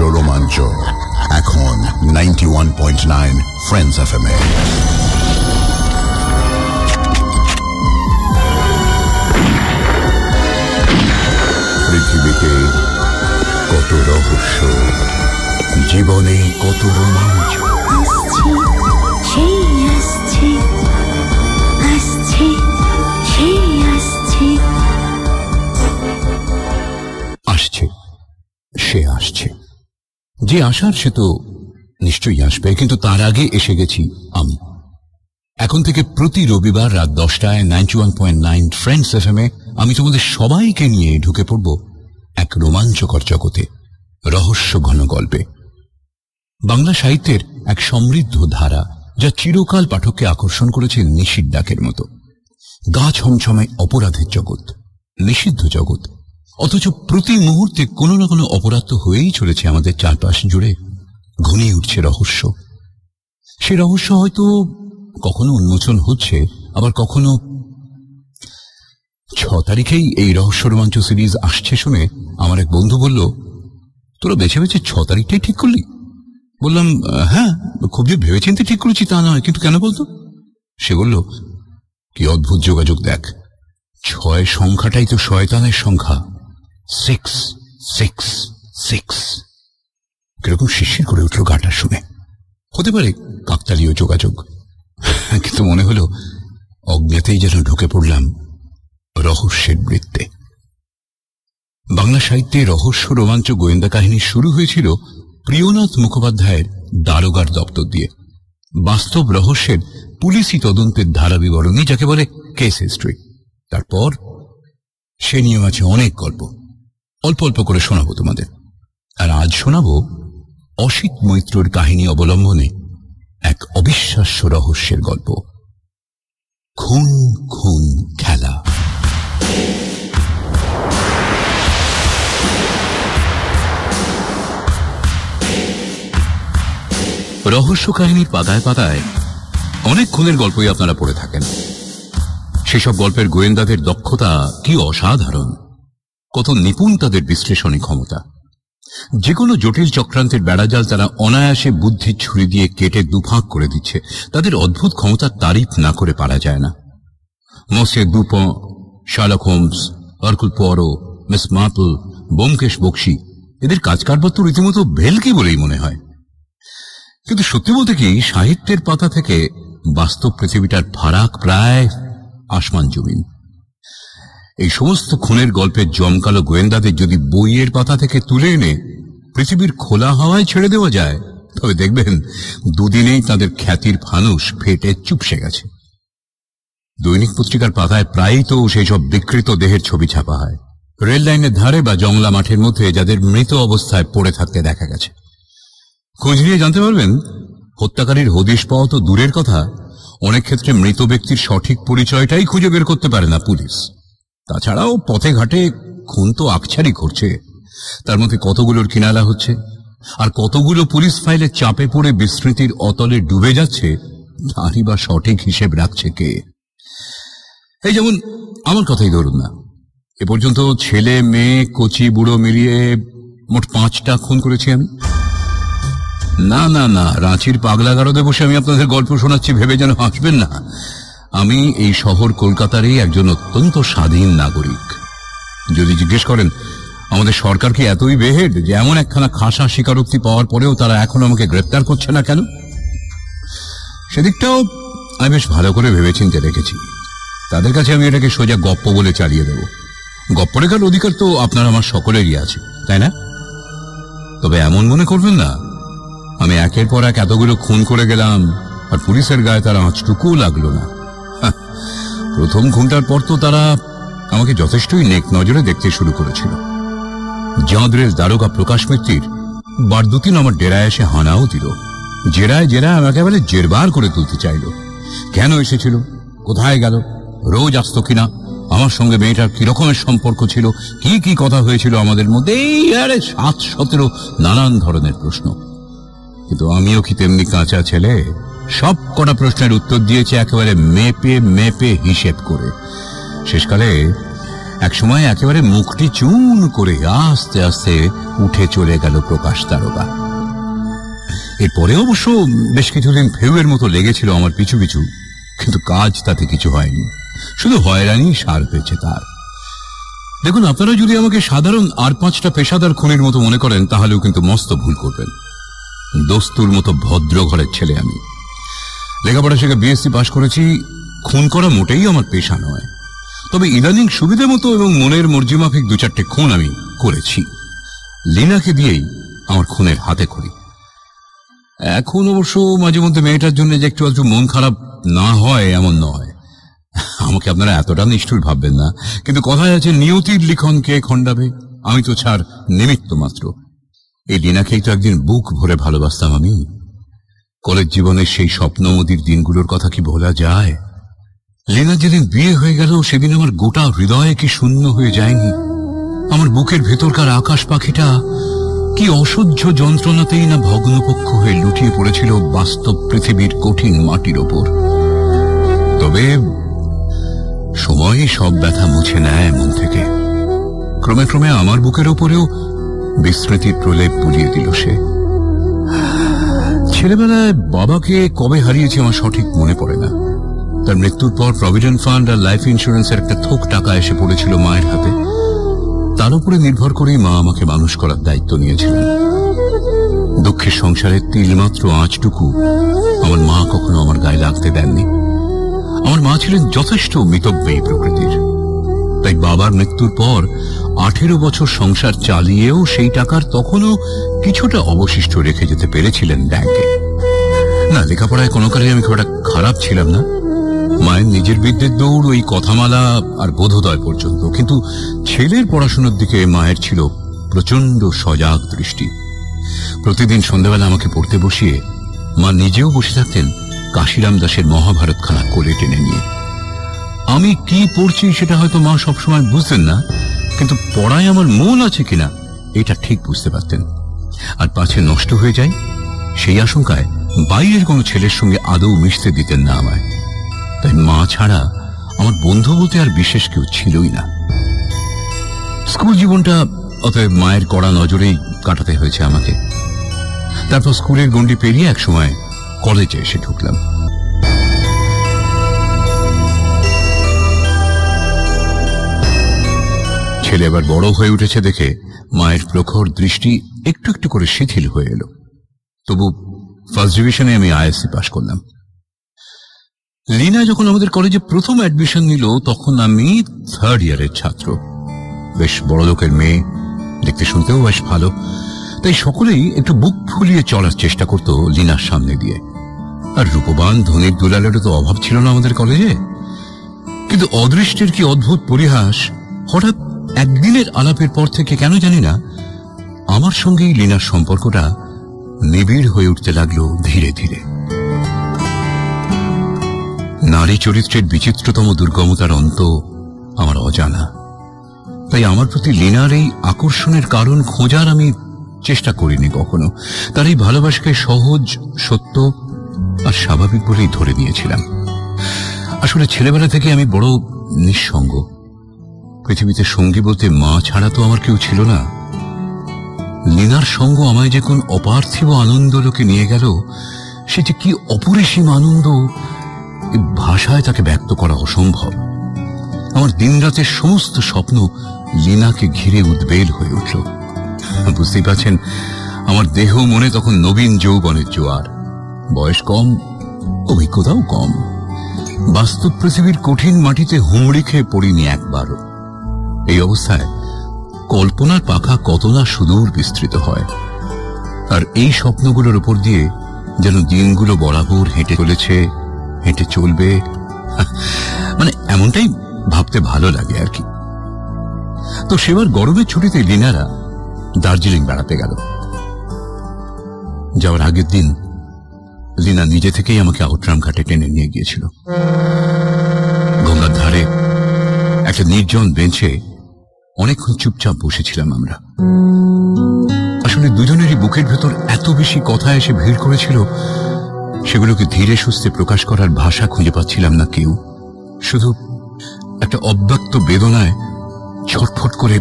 রোমাঞ্চ এখন ninety one point nine friends F M এ পৃথিবীতে কত রহস্য জীবনে কত রোমাঞ্চ। সেই আসছে আসছে সেই আসছে। আসছে সে আসছে। যে আসার সে তো নিশ্চয়ই আসবে, কিন্তু তার আগে এসে গেছি আমি। এখন থেকে প্রতি রবিবার রাত দশটায় ninety one point nine friends F এ আমি তোমাদের সবাইকে নিয়ে ঢুকে পড়ব এক রোমাঞ্চকর জগতে, রহস্য ঘন গল্পে। বাংলা সাহিত্যের এক সমৃদ্ধ ধারা, যা চিরকাল পাঠককে আকর্ষণ করেছে নিশির ডাকের মতো। গা ছমছমে অপরাধের জগৎ, নিষিদ্ধ জগৎ অথচ প্রতি মুহূর্তে কোনো না কোনো অপরাধ তো হয়েই চলেছে আমাদের চারপাশ জুড়ে। ঘনিয়ে উঠছে রহস্য। সে রহস্য হয়তো কখনো উন্মোচন হচ্ছে, আবার কখনো ছ তারিখেই এই রহস্য রোমাঞ্চ সিরিজ আসছে শুনে আমার এক বন্ধু বলল, তোরা বেছে বেছে ছ তারিখটাই ঠিক করলি? বললাম হ্যাঁ খুব যে ভেবেচিন্তে ঠিক করেছি তা নয়, কিন্তু কেন বলতো? সে বলল, কি অদ্ভুত যোগাযোগ দেখ, ছয় সংখ্যাটাই তো শয়তানের সংখ্যা। Six six six. কীরকম শিশির করে উঠল গাটা শুনে। হতে পারে কাকতালীয় যোগাযোগ। কিন্তু মনে হলো, অজ্ঞাতেই যেন ঢুকে পড়লাম রহস্যের বৃত্তে। বাংলা সাহিত্যে রহস্য রোমাঞ্চ গোয়েন্দা কাহিনী শুরু হয়েছিল প্রিয়নাথ মুখোপাধ্যায়ের দারোগার দপ্তর দিয়ে। বাস্তব রহস্যের পুলিশি তদন্তের ধারা বিবরণী যাকে বলে কেস হিস্ট্রি। তারপর সে নিয়েও আছে অনেক গল্প। অল্প অল্প করে শোনাবো তোমাদের। আর আজ শোনাবো অসিত মৈত্রর কাহিনী অবলম্বনে এক অবিশ্বাস্য রহস্যের গল্প। খুন খুন, খেলা। রহস্য কাহিনীর পাতায় পাতায় অনেক খুনের গল্পই আপনারা পড়ে থাকেন। সেসব গল্পের গোয়েন্দাদের দক্ষতা কি অসাধারণ। কত নিপুণ তাদের বিশ্লেষণী ক্ষমতা। যে কোনো জটিল চক্রান্তের বেড়াজাল তারা অনায়াসে বুদ্ধির ছুরি দিয়ে কেটে দুফাঁক করে দিচ্ছে। তাদের অদ্ভুত ক্ষমতার তারিফ না করে পারা যায় না। মসে দুপ, শালক হোমস, অর্কুল পরো মিস মার্পল, বোমকেশ বক্সি, এদের কাজ কারবার তো রীতিমতো ভেলকি বলেই মনে হয়। কিন্তু সত্যি বলতে কি, সাহিত্যের পাতা থেকে বাস্তব পৃথিবীটার ফারাক প্রায় আসমান জমিন। এই সমস্ত খুনের গল্পের জমকালো গোয়েন্দাদের যদি বইয়ের পাতা থেকে তুলে এনে পৃথিবীর খোলা হাওয়ায় ছেড়ে দেওয়া যায়, তবে দেখবেন দুদিনেই তাদের খ্যাতির ফানুস ফেটে চুপসে গেছে। দৈনিক পত্রিকার পাতায় প্রায়ই তো সেই সব বিকৃত দেহের ছবি ছাপা হয়। রেল লাইনের ধারে বা জংলা মাঠের মধ্যে যাদের মৃত অবস্থায় পড়ে থাকতে দেখা গেছে। খোঁজ নিয়ে জানতে পারবেন, হত্যাকারীর হদিশ পাওয়া তো দূরের কথা। অনেক ক্ষেত্রে মৃত ব্যক্তির সঠিক পরিচয়টাই খুঁজে বের করতে পারে না পুলিশ। তাছাড়াও পথে ঘাটে খুন তো আকছারি করছে। তার মধ্যে কতগুলোর কিনালা হচ্ছে? আর কতগুলো পুলিশ ফাইলে চাপে পড়ে বিস্মৃতির অতলে ডুবে যাচ্ছে তারই বা সঠিক হিসেব রাখছে কে। এই যেমন আমার কথাই ধরুন না। এ পর্যন্ত ছেলে, মেয়ে, কচি, বুড়ো মিলিয়ে মোট পাঁচটা খুন করেছি আমি। না না না, রাঁচির পাগলা গারদে বসে আমি আপনাদের গল্প শোনাচ্ছি, ভেবে যেন হাসবেন না। আমি এই শহর কলকাতারই একজন অত্যন্ত স্বাধীন নাগরিক। যদি জিজ্ঞেস করেন, আমাদের সরকার কি এতই বেহেড যে এমন একখানা খাসা স্বীকারোক্তি পাওয়ার পরেও তারা এখন আমাকে গ্রেপ্তার করছে না কেন? সেদিকটাও আমি বেশ ভালো করে ভেবেচিন্তে রেখেছি। তাদের কাছে আমি এটাকে সোজা গপ্প বলে চালিয়ে দেব। গপ্প রেখার অধিকার তো আপনার আমার সকলেরই আছে, তাই না? তবে এমন মনে করবেন না, আমি একের পর এক এতগুলো খুন করে গেলাম আর পুলিশের গায়ে তার আঁচটুকুও লাগল না। প্রথম খুনটার পর তো তারা আমাকে যথেষ্টই নেক নজরে দেখতে শুরু করেছিল। জাঁদরের দারোগা প্রকাশ মিত্তির বার দুদিন আমার ডেরায় এসে হানাও দিল। জেরায় জেরায় আমাকে একেবারে জেরবার করে তুলতে চাইল। কেন এসেছিল? কোথায় গেল? রোজ আসতো কিনা? আমার সঙ্গে মেয়েটার কি রকমের সম্পর্ক ছিল? কি কি কথা হয়েছিল আমাদের মধ্যে? আরে সাত সতেরো নানান ধরনের প্রশ্ন। কিন্তু আমিও কি তেমনি কাঁচা ছেলে? সব কটা প্রশ্নের উত্তর দিয়েছে একেবারে মেপে মেপে হিসেব করে। শেষকালে একসময় একেবারে মুখটি চুন করে আস্তে আস্তে উঠে চলে গেল প্রকাশ তারকা। এরপরে অবশ্য বেশ কিছুদিন ফেউয়ের মতো লেগেছিল আমার পিছু পিছু, কিন্তু কাজ তাতে কিছু হয়নি। শুধু হয়রানি সার হয়েছে তার। দেখুন, আপনারা যদি আমাকে সাধারণ আর পাঁচটা পেশাদার খুনের মতো মনে করেন, তাহলেও কিন্তু মস্ত ভুল করবেন। দস্তুর মতো ভদ্র ঘরের ছেলে আমি। লেখাপড়া শেখা বিএসসি পাশ করেছি, খুন করা মোটেই আমার পেশা নয়। তবে ইদানিং সুবিধা মতো এবং মনের মর্জিমাফিক দু চারটে খুন আমি করেছি। লিনাকে দিয়েই আমার খুনের হাতে করি এখন অবশ্য মাঝে মধ্যে মেয়েটার জন্য যে একটু একটু মন খারাপ না হয়, এমন নয়। আমাকে আপনারা এতটা নিষ্ঠুর ভাববেন না। কিন্তু কথায় আছে, নিয়তির লিখন কে খণ্ডাবে? আমি তো ছাড় নিমিত্ত মাত্র এই লিনাকেই তো একদিন বুক ভরে ভালোবাসতাম আমি। কলেজ জীবনের সেই স্বপ্ন স্বপ্নমদির দিনগুলোর কথা কি ভোলা যায়? লীনা যেদিন বিয়ে হয়ে গেল, সেদিন আমার গোটা হৃদয়ে কি শূন্য হয়ে যায়নি? আমার বুকের ভেতরকার আকাশ পাখিটা কি অসহ্য যন্ত্রণাতেই না ভগ্নপক্ষ হয়ে লুটিয়ে পড়েছিল বাস্তব পৃথিবীর কঠিন মাটির ওপর। তবে সময়ই সব ব্যথা মুছে নেয় মন থেকে। ক্রমে ক্রমে আমার বুকের ওপরেও বিস্মৃতির প্রলেপ পুড়িয়ে দিল সে। ছেলেবেলায় বাবাকে কবে হারিয়েছি আমার সঠিক মনে পড়ে না। তার মৃত্যুর পর প্রভিডেন্ট ফান্ড আর লাইফ ইন্স্যুরেন্সের একটা থোক টাকা এসে পড়েছিল মায়ের হাতে। তার উপরে নির্ভর করেই মা আমাকে মানুষ করার দায়িত্ব নিয়েছিলেন। দুঃখের সংসারের তিলমাত্র আঁচটুকু আমার মা কখনো আমার গায়ে লাগতে দেননি। আমার মা ছিলেন যথেষ্ট মিতব্যয়ী প্রকৃতির। তাই বাবার মৃত্যুর পর আঠেরো বছর সংসার চালিয়েও সেই টাকার তখনও কিছুটা অবশিষ্ট রেখে যেতে পেরেছিলেন ব্যাংকে। না, লেখাপড়ায় কোনো কালে আমি খুব একটা খারাপ ছিলাম না। মায়ের নিজের বিদ্যের দৌড়, ওই কথামালা আর বোধোদয় পর্যন্ত। কিন্তু ছেলের পড়াশোনার দিকে মায়ের ছিল প্রচণ্ড সজাগ দৃষ্টি। প্রতিদিন সন্ধ্যাবেলা আমাকে পড়তে বসিয়ে মা নিজেও বসে থাকতেন কাশিরাম দাসের মহাভারত খানা কোলে টেনে নিয়ে। আমি কি পড়ছি সেটা হয়তো মা সবসময় বুঝতেন না। কিন্তু পড়ায় আমার মন আছে কিনা, এটা ঠিক বুঝতে পারতেন। আর পাছে নষ্ট হয়ে যায়, সেই আশঙ্কায় বাইরের কোনো ছেলের সঙ্গে আদৌ মিশতে দিতেন না আমায়। তাই মা ছাড়া আমার বন্ধু বলতে আর বিশেষ কেউ ছিলই না। স্কুল জীবনটা অতএব মায়ের কড়া নজরেই কাটাতে হয়েছে আমাকে। তারপর স্কুলের গণ্ডি পেরিয়ে এক সময় কলেজে এসে ঢুকলাম। ছেলে এবার বড় হয়ে উঠেছে দেখে মায়ের প্রখর দৃষ্টি একটু একটু করে শিথিল হয়ে এলো। তবু ফার্স্ট ডিভিশনে আমি আইএসসি পাশ করলাম। লিনা যখন আমাদের কলেজে প্রথম অ্যাডমিশন নিল, তখন আমি থার্ড ইয়ারের ছাত্র। বেশ বড় লোকের মেয়ে, দেখতে শুনতেও বেশ ভালো। তাই সকলেই একটু বুক ফুলিয়ে চলার চেষ্টা করত লিনার সামনে দিয়ে। আর রূপবান, ধনির দুলালেরও তো অভাব ছিল না আমাদের কলেজে কিন্তু অদৃষ্টের কি অদ্ভুত পরিহাস, হঠাৎ একদিনের আলাপের পর থেকে কেন জানি না, আমার সঙ্গেই লিনার সম্পর্কটা নিবিড় হয়ে উঠতে লাগল ধীরে ধীরে। নারী চরিত্রের বিচিত্রতম দুর্গমতার অন্ত আমার অজানা। তাই আমার প্রতি লিনার এই আকর্ষণের কারণ খোঁজার আমি চেষ্টা করিনি কখনো। তার এই ভালোবাসাকে সহজ, সত্য আর স্বাভাবিক বলেই ধরে নিয়েছিলাম। আসলে ছেলেবেলা থেকে আমি বড় নিঃসঙ্গ। পৃথিবীতে সঙ্গী বলতে মা ছাড়া তো আমার কেউ ছিল না। লিনার সঙ্গ আমায় যে কোন অপার্থিব আনন্দ লোকে নিয়ে গেল, সে যে কি অপরিসীম আনন্দ ভাষায় তাকে ব্যক্ত করা অসম্ভব। আমার দিনরাতের সমস্ত স্বপ্ন লিনাকে ঘিরে উদ্বেল হয়ে উঠল। বুঝতেই পারছেন, আমার দেহ মনে তখন নবীন যৌবনের জোয়ার। বয়স কম, অভিজ্ঞতাও কম। বাস্তব পৃথিবীর কঠিন মাটিতে হুমড়ি খেয়ে পড়িনি একবারও। এই অবস্থায় কল্পনার পাখা কত না সুদূর বিস্তৃত হয়। আর এই স্বপ্নগুলোর উপর দিয়ে যেন দিনগুলো বরাবর হেঁটে চলেছে, হেঁটে চলবে মানে এমনটাই ভাবতে ভালো লাগে আর কি। তো সেবার গরমের ছুটিতে লিনারা দার্জিলিং বেড়াতে গেল। যাওয়ার আগের দিন লিনা নিজে থেকেই আমাকে আউটরাম ঘাটে টেনে নিয়ে গিয়েছিল। গঙ্গার ধারে একটা নির্জন বেঞ্চে অনেকক্ষণ চুপচাপ বসেছিলাম আমরা। আসলে দুজনেরই বুকের ভেতর এত বেশি কথা এসে ভিড় করেছিল সেগুলোকে ধীরে সুস্থে প্রকাশ করার ভাষা খুঁজে পাচ্ছিলাম না কেউ। শুধু একটা অব্যক্ত বেদনায় ছটফট করে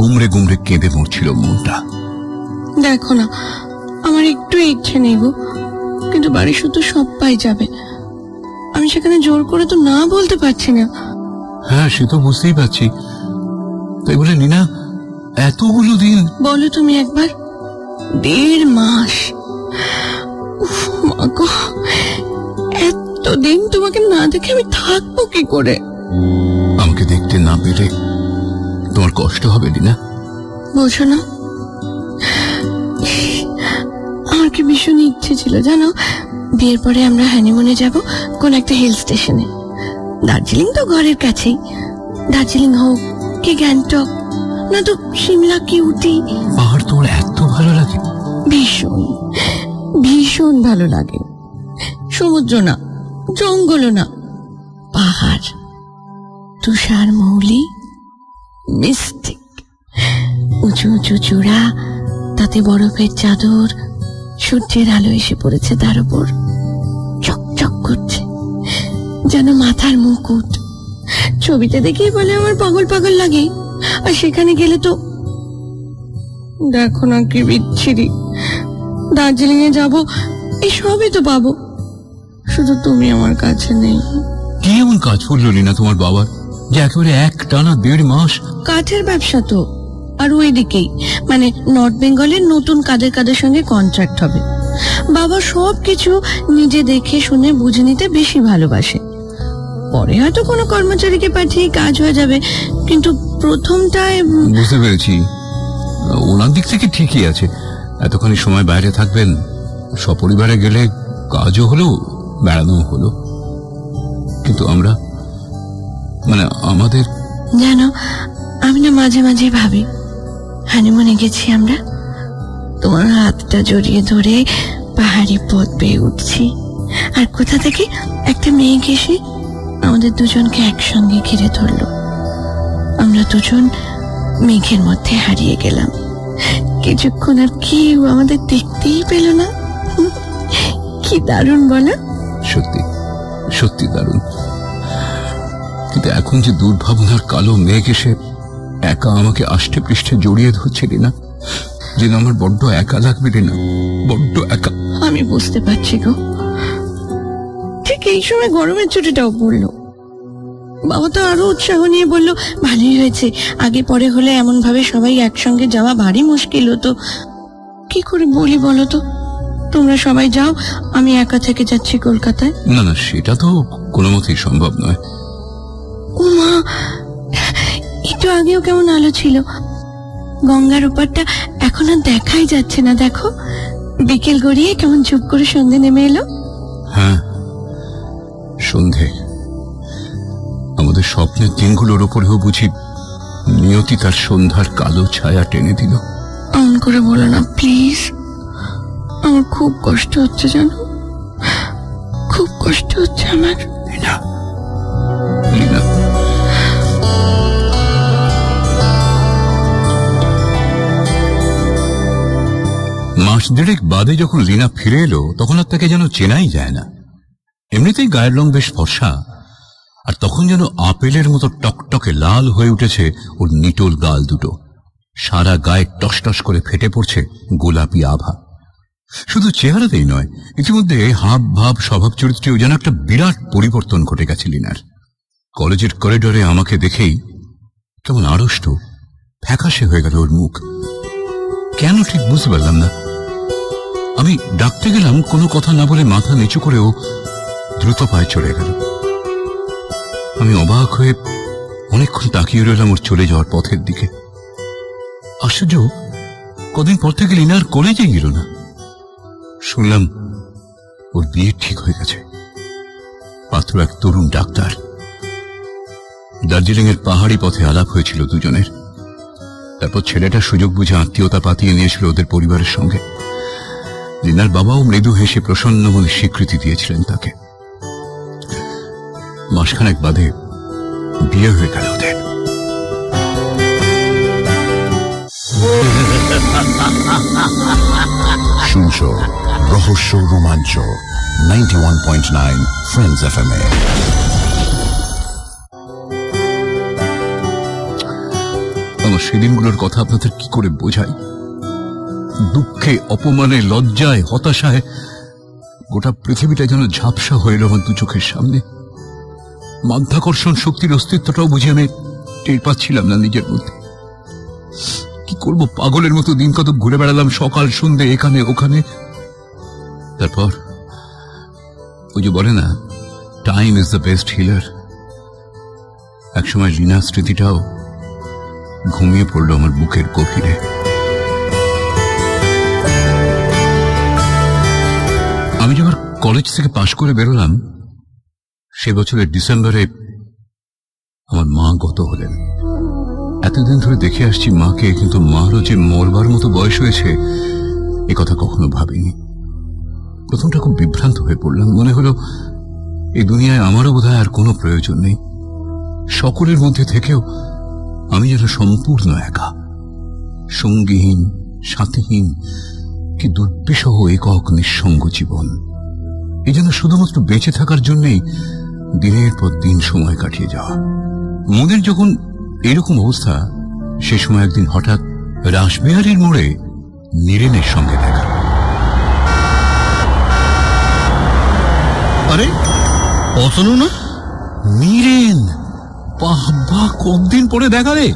গুমড়ে গুমড়ে কেঁদে মরছিল মনটা। দেখো না আমার একটু ইচ্ছে নেই গো কিন্তু বাড়ি শুধু সবাই যাবে। আমি সেখানে জোর করে তো না বলতে পারছি না। হ্যাঁ সে তো বুঝতেই পারছি। তাই বলে নিনা এতগুলো দিন বলো তুমি একবার। দেড় মাস। এতদিন তোমাকে না দেখে আমি থাকব কি করে? আমাকে দেখতে না পেলে তোমার কষ্ট হবে নিনা? বলছো না? আমার কি ভীষণ ইচ্ছে ছিল জানো? বিয়ের পরে আমরা হানিমুনে যাব কোন একটা হিল স্টেশনে দার্জিলিং তো ঘরের কাছেই। দার্জিলিং হোক কি গ্যাংটক? না তো সিমলা কি উটি পাহাড় তোমার এত ভালো লাগে। ভীষণ ভীষণ ভালো লাগে। সমুদ্র না জঙ্গলও না পাহাড়। তুষার মৌলি মিস্টিক উঁচু উঁচু চূড়া তাতে বরফের চাদর সূর্যের আলো এসে পড়েছে তার উপর। চকচক করছে যেন মাথার মুকুট। ছবিতে দেখেই বলে আমার পাগল পাগল লাগে। আর সেখানে গেলে তো দেখো না কি বিচ্ছিরি। দার্জিলিং এ যাব এই সবই তো পাবো। শুধু তুমি আমার কাছে নেই। কি এমন কাজ পড়ল নিনা তোমার বাবার? যে একেবারে এক টানা দেড় মাস কাঠের ব্যবসা তো। আর ওই দিকেই মানে নর্থ বেঙ্গলের নতুন কাদের কাদের সঙ্গে কন্ট্রাক্ট হবে। বাবা সব কিছু নিজে দেখে শুনে বুঝে নিতে বেশি ভালোবাসে। পরে হয়তো কোনো কর্মচারীকে পাঠিয়ে কাজ হয়ে যাবে কিন্তু প্রথমটায় বুঝতে পেরেছি। ওনার দিক থেকে ঠিকই আছে। এতখানি সময় বাইরে থাকবেন সপরিবারে গেলে কাজও হলো বেড়ানো হলো। কিন্তু আমরা মানে আমাদের জানো আমি না মাঝে মাঝে ভাবি হানিমুনে গেছি আমরা তোমার হাতটা জড়িয়ে ধরে পাহাড়ি পথ বেয়ে উঠছি। আর কোথা থেকে একটা মেয়ে এসে আমাদের দুজনকে একসঙ্গে ঘিরে ধরলো। আমরা দুজন মেঘের মধ্যে হারিয়ে গেলাম। কিছুক্ষণ আর কেউ আমাদের দেখতেই পেল না। কি দারুণ বলো। সত্যি সত্যি দারুণ। কিন্তু এখন যে দুর্ভাবনার কালো মেঘ এসে একা আমাকে আষ্টে পৃষ্ঠে জড়িয়ে ধরছে না যেন আমার বড্ড একা লাগবে না বড্ড একা। আমি বুঝতে পারছি গো। এই সময় গরমের ছুটিটাও পড়ল। বাবা তো আরও উৎসাহ নিয়ে বলল ভালোই হয়েছে। আগে পরে হলে এমন ভাবে সবাই একসঙ্গে যাওয়া ভারী মুশকিল হতো। কি করে বলি বলো তো? তোমরা সবাই যাও আমি একা থেকে যাচ্ছি কলকাতায়। না না সেটা তো কোনো মতেই সম্ভব নয়। ও মা একটু আগেও কেমন আলো ছিল। গঙ্গার ওপারটা এখন আর দেখাই যাচ্ছে না দেখো। বিকেল গড়িয়ে কেমন চুপ করে সন্ধে নেমে এলো। হ্যাঁ সন্ধে। আমাদের স্বপ্নের দিনগুলোর ওপরেও বুঝি নিয়তি তার সন্ধ্যার কালো ছায়া টেনে দিল। অমন করে বলো না প্লিজ। আমার খুব কষ্ট হচ্ছে জানো। খুব কষ্ট হচ্ছে আমার। মাস দেড়েক বাদে যখন লীনা ফিরে এলো তখন আর তাকে যেন চেনাই যায় না। এমনিতেই গায়ের রং বেশ ফর্সা, আর তখন যেন আপেলের মতো টকটকে লাল হয়ে উঠেছে ওর নিটোল গাল দুটো। সারা গায়ে টসটস করে ফেটে পড়ছে গোলাপি আভা। শুধু চেহারাতেই নয়, ইতিমধ্যে হাব ভাব স্বভাব চরিত্রেও যেন একটা বিরাট পরিবর্তন ঘটে গেছে লিনার। কলেজের করিডরে আমাকে দেখেই কেমন আড়ষ্ট, ফ্যাকাশে হয়ে গেল ওর মুখ। কেন ঠিক বুঝতে পারলাম না। আমি ডাকতে গেলাম কোনো কথা না বলে মাথা নিচু করেও দ্রুত পায়ে চলে গেল। আমি অবাক হয়ে অনেকক্ষণ তাকিয়ে রইলাম ওর চলে যাওয়ার পথের দিকে। আশ্চর্য, কদিন পর থেকে লিনার কলেজে গেল না। শুনলাম ওর বিয়ে ঠিক হয়ে গেছে। পাত্র এক তরুণ ডাক্তার। দার্জিলিং এর পাহাড়ি পথে আলাপ হয়েছিল দুজনের। তারপর ছেলেটা সুযোগ বুঝে আত্মীয়তা পাতিয়ে নিয়েছিল ওদের পরিবারের সঙ্গে। লিনার বাবাও মৃদু হেসে প্রসন্ন মনে স্বীকৃতি দিয়েছিলেন তাকে। মাসখানেক বাদে বিয়ে হয়ে গেল ওদের। শুনছো? রহস্য, রোমাঞ্চ ninety one point nine friends F M এ। সেদিনগুলোর কথা আপনাদের কি করে বোঝাই? দুঃখে, অপমানে, লজ্জায়, হতাশায় গোটা পৃথিবীটা যেন ঝাপসা হয়ে এলো আমার দু চোখের সামনে। মাধ্যাকর্ষণ শক্তির অস্তিত্বটাও বুঝে আমি টের পাচ্ছিলাম না নিজের মধ্যে। কি করব? পাগলের মতো দিন কত ঘুরে বেড়ালাম, সকাল, সন্ধে, এখানে, ওখানে। তারপর, ওই যে বলে না time is the best healer একসময় রিনা স্মৃতিটাও ঘুমিয়ে পড়ল আমার বুকের গভীরে। আমি যখন কলেজ থেকে পাশ করে বেরোলাম সে বছরের ডিসেম্বরে আমার মা গত হলেন। এতদিন ধরে দেখে আসছি মাকে, কিন্তু মারও যে মরবার মতো বয়স হয়েছে, এ কথা কখনো ভাবিনি। প্রথমটা খুব বিভ্রান্ত হয়ে পড়লাম। মনে হলো, এই দুনিয়ায় আমারও বোধহয় আর কোনো প্রয়োজন নেই। সকলের মধ্যে থেকেও আমি যেন সম্পূর্ণ একা। সঙ্গীহীন, সাথীহীন, কি দুর্বিষহ, একক, নিঃসঙ্গ জীবন। এই জন্য শুধুমাত্র বেঁচে থাকার জন্যই দিনের পর দিন সময় কাটিয়ে যাওয়া। মনের যখন এরকম অবস্থা, সে সময় একদিন হঠাৎ রাসবিহারীর মোড়ে নীরেনের সঙ্গে দেখা। আরে, অতনু না? নীরেন! বাহ কতদিন পরে দেখা রে!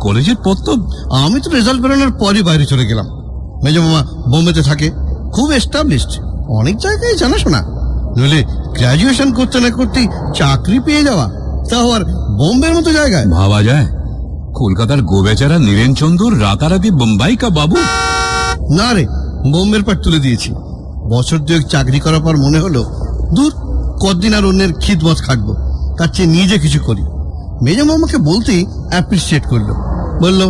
কলেজের পর তো আমি তো রেজাল্ট বেরোনোর পরই বাইরে চলে গেলাম। মেজো মামা বোম্বেতে থাকে, খুব এস্টাবলিশড অনেক জায়গায় জানাশোনা। নইলে গ্র্যাজুয়েশন করতে না করতেই চাকরি পেয়ে যাওয়া তাও আর বোম্বের মতো জায়গায়। ভাবা যায়। কলকাতার গোবেচারা নীরেন চন্দুর রাতারাতি বোম্বাই কা বাবু? না রে বোম্বের পার তুলে দিয়েছি। বছর দুয়েক চাকরি করার পর মনে হলো দূর কতদিন আর অন্যের খিদমত খাটবো। তার চেয়ে নিজে কিছু করি। মেজো মামাকে বলতেই অ্যাপ্রিসিয়েট করল। বলল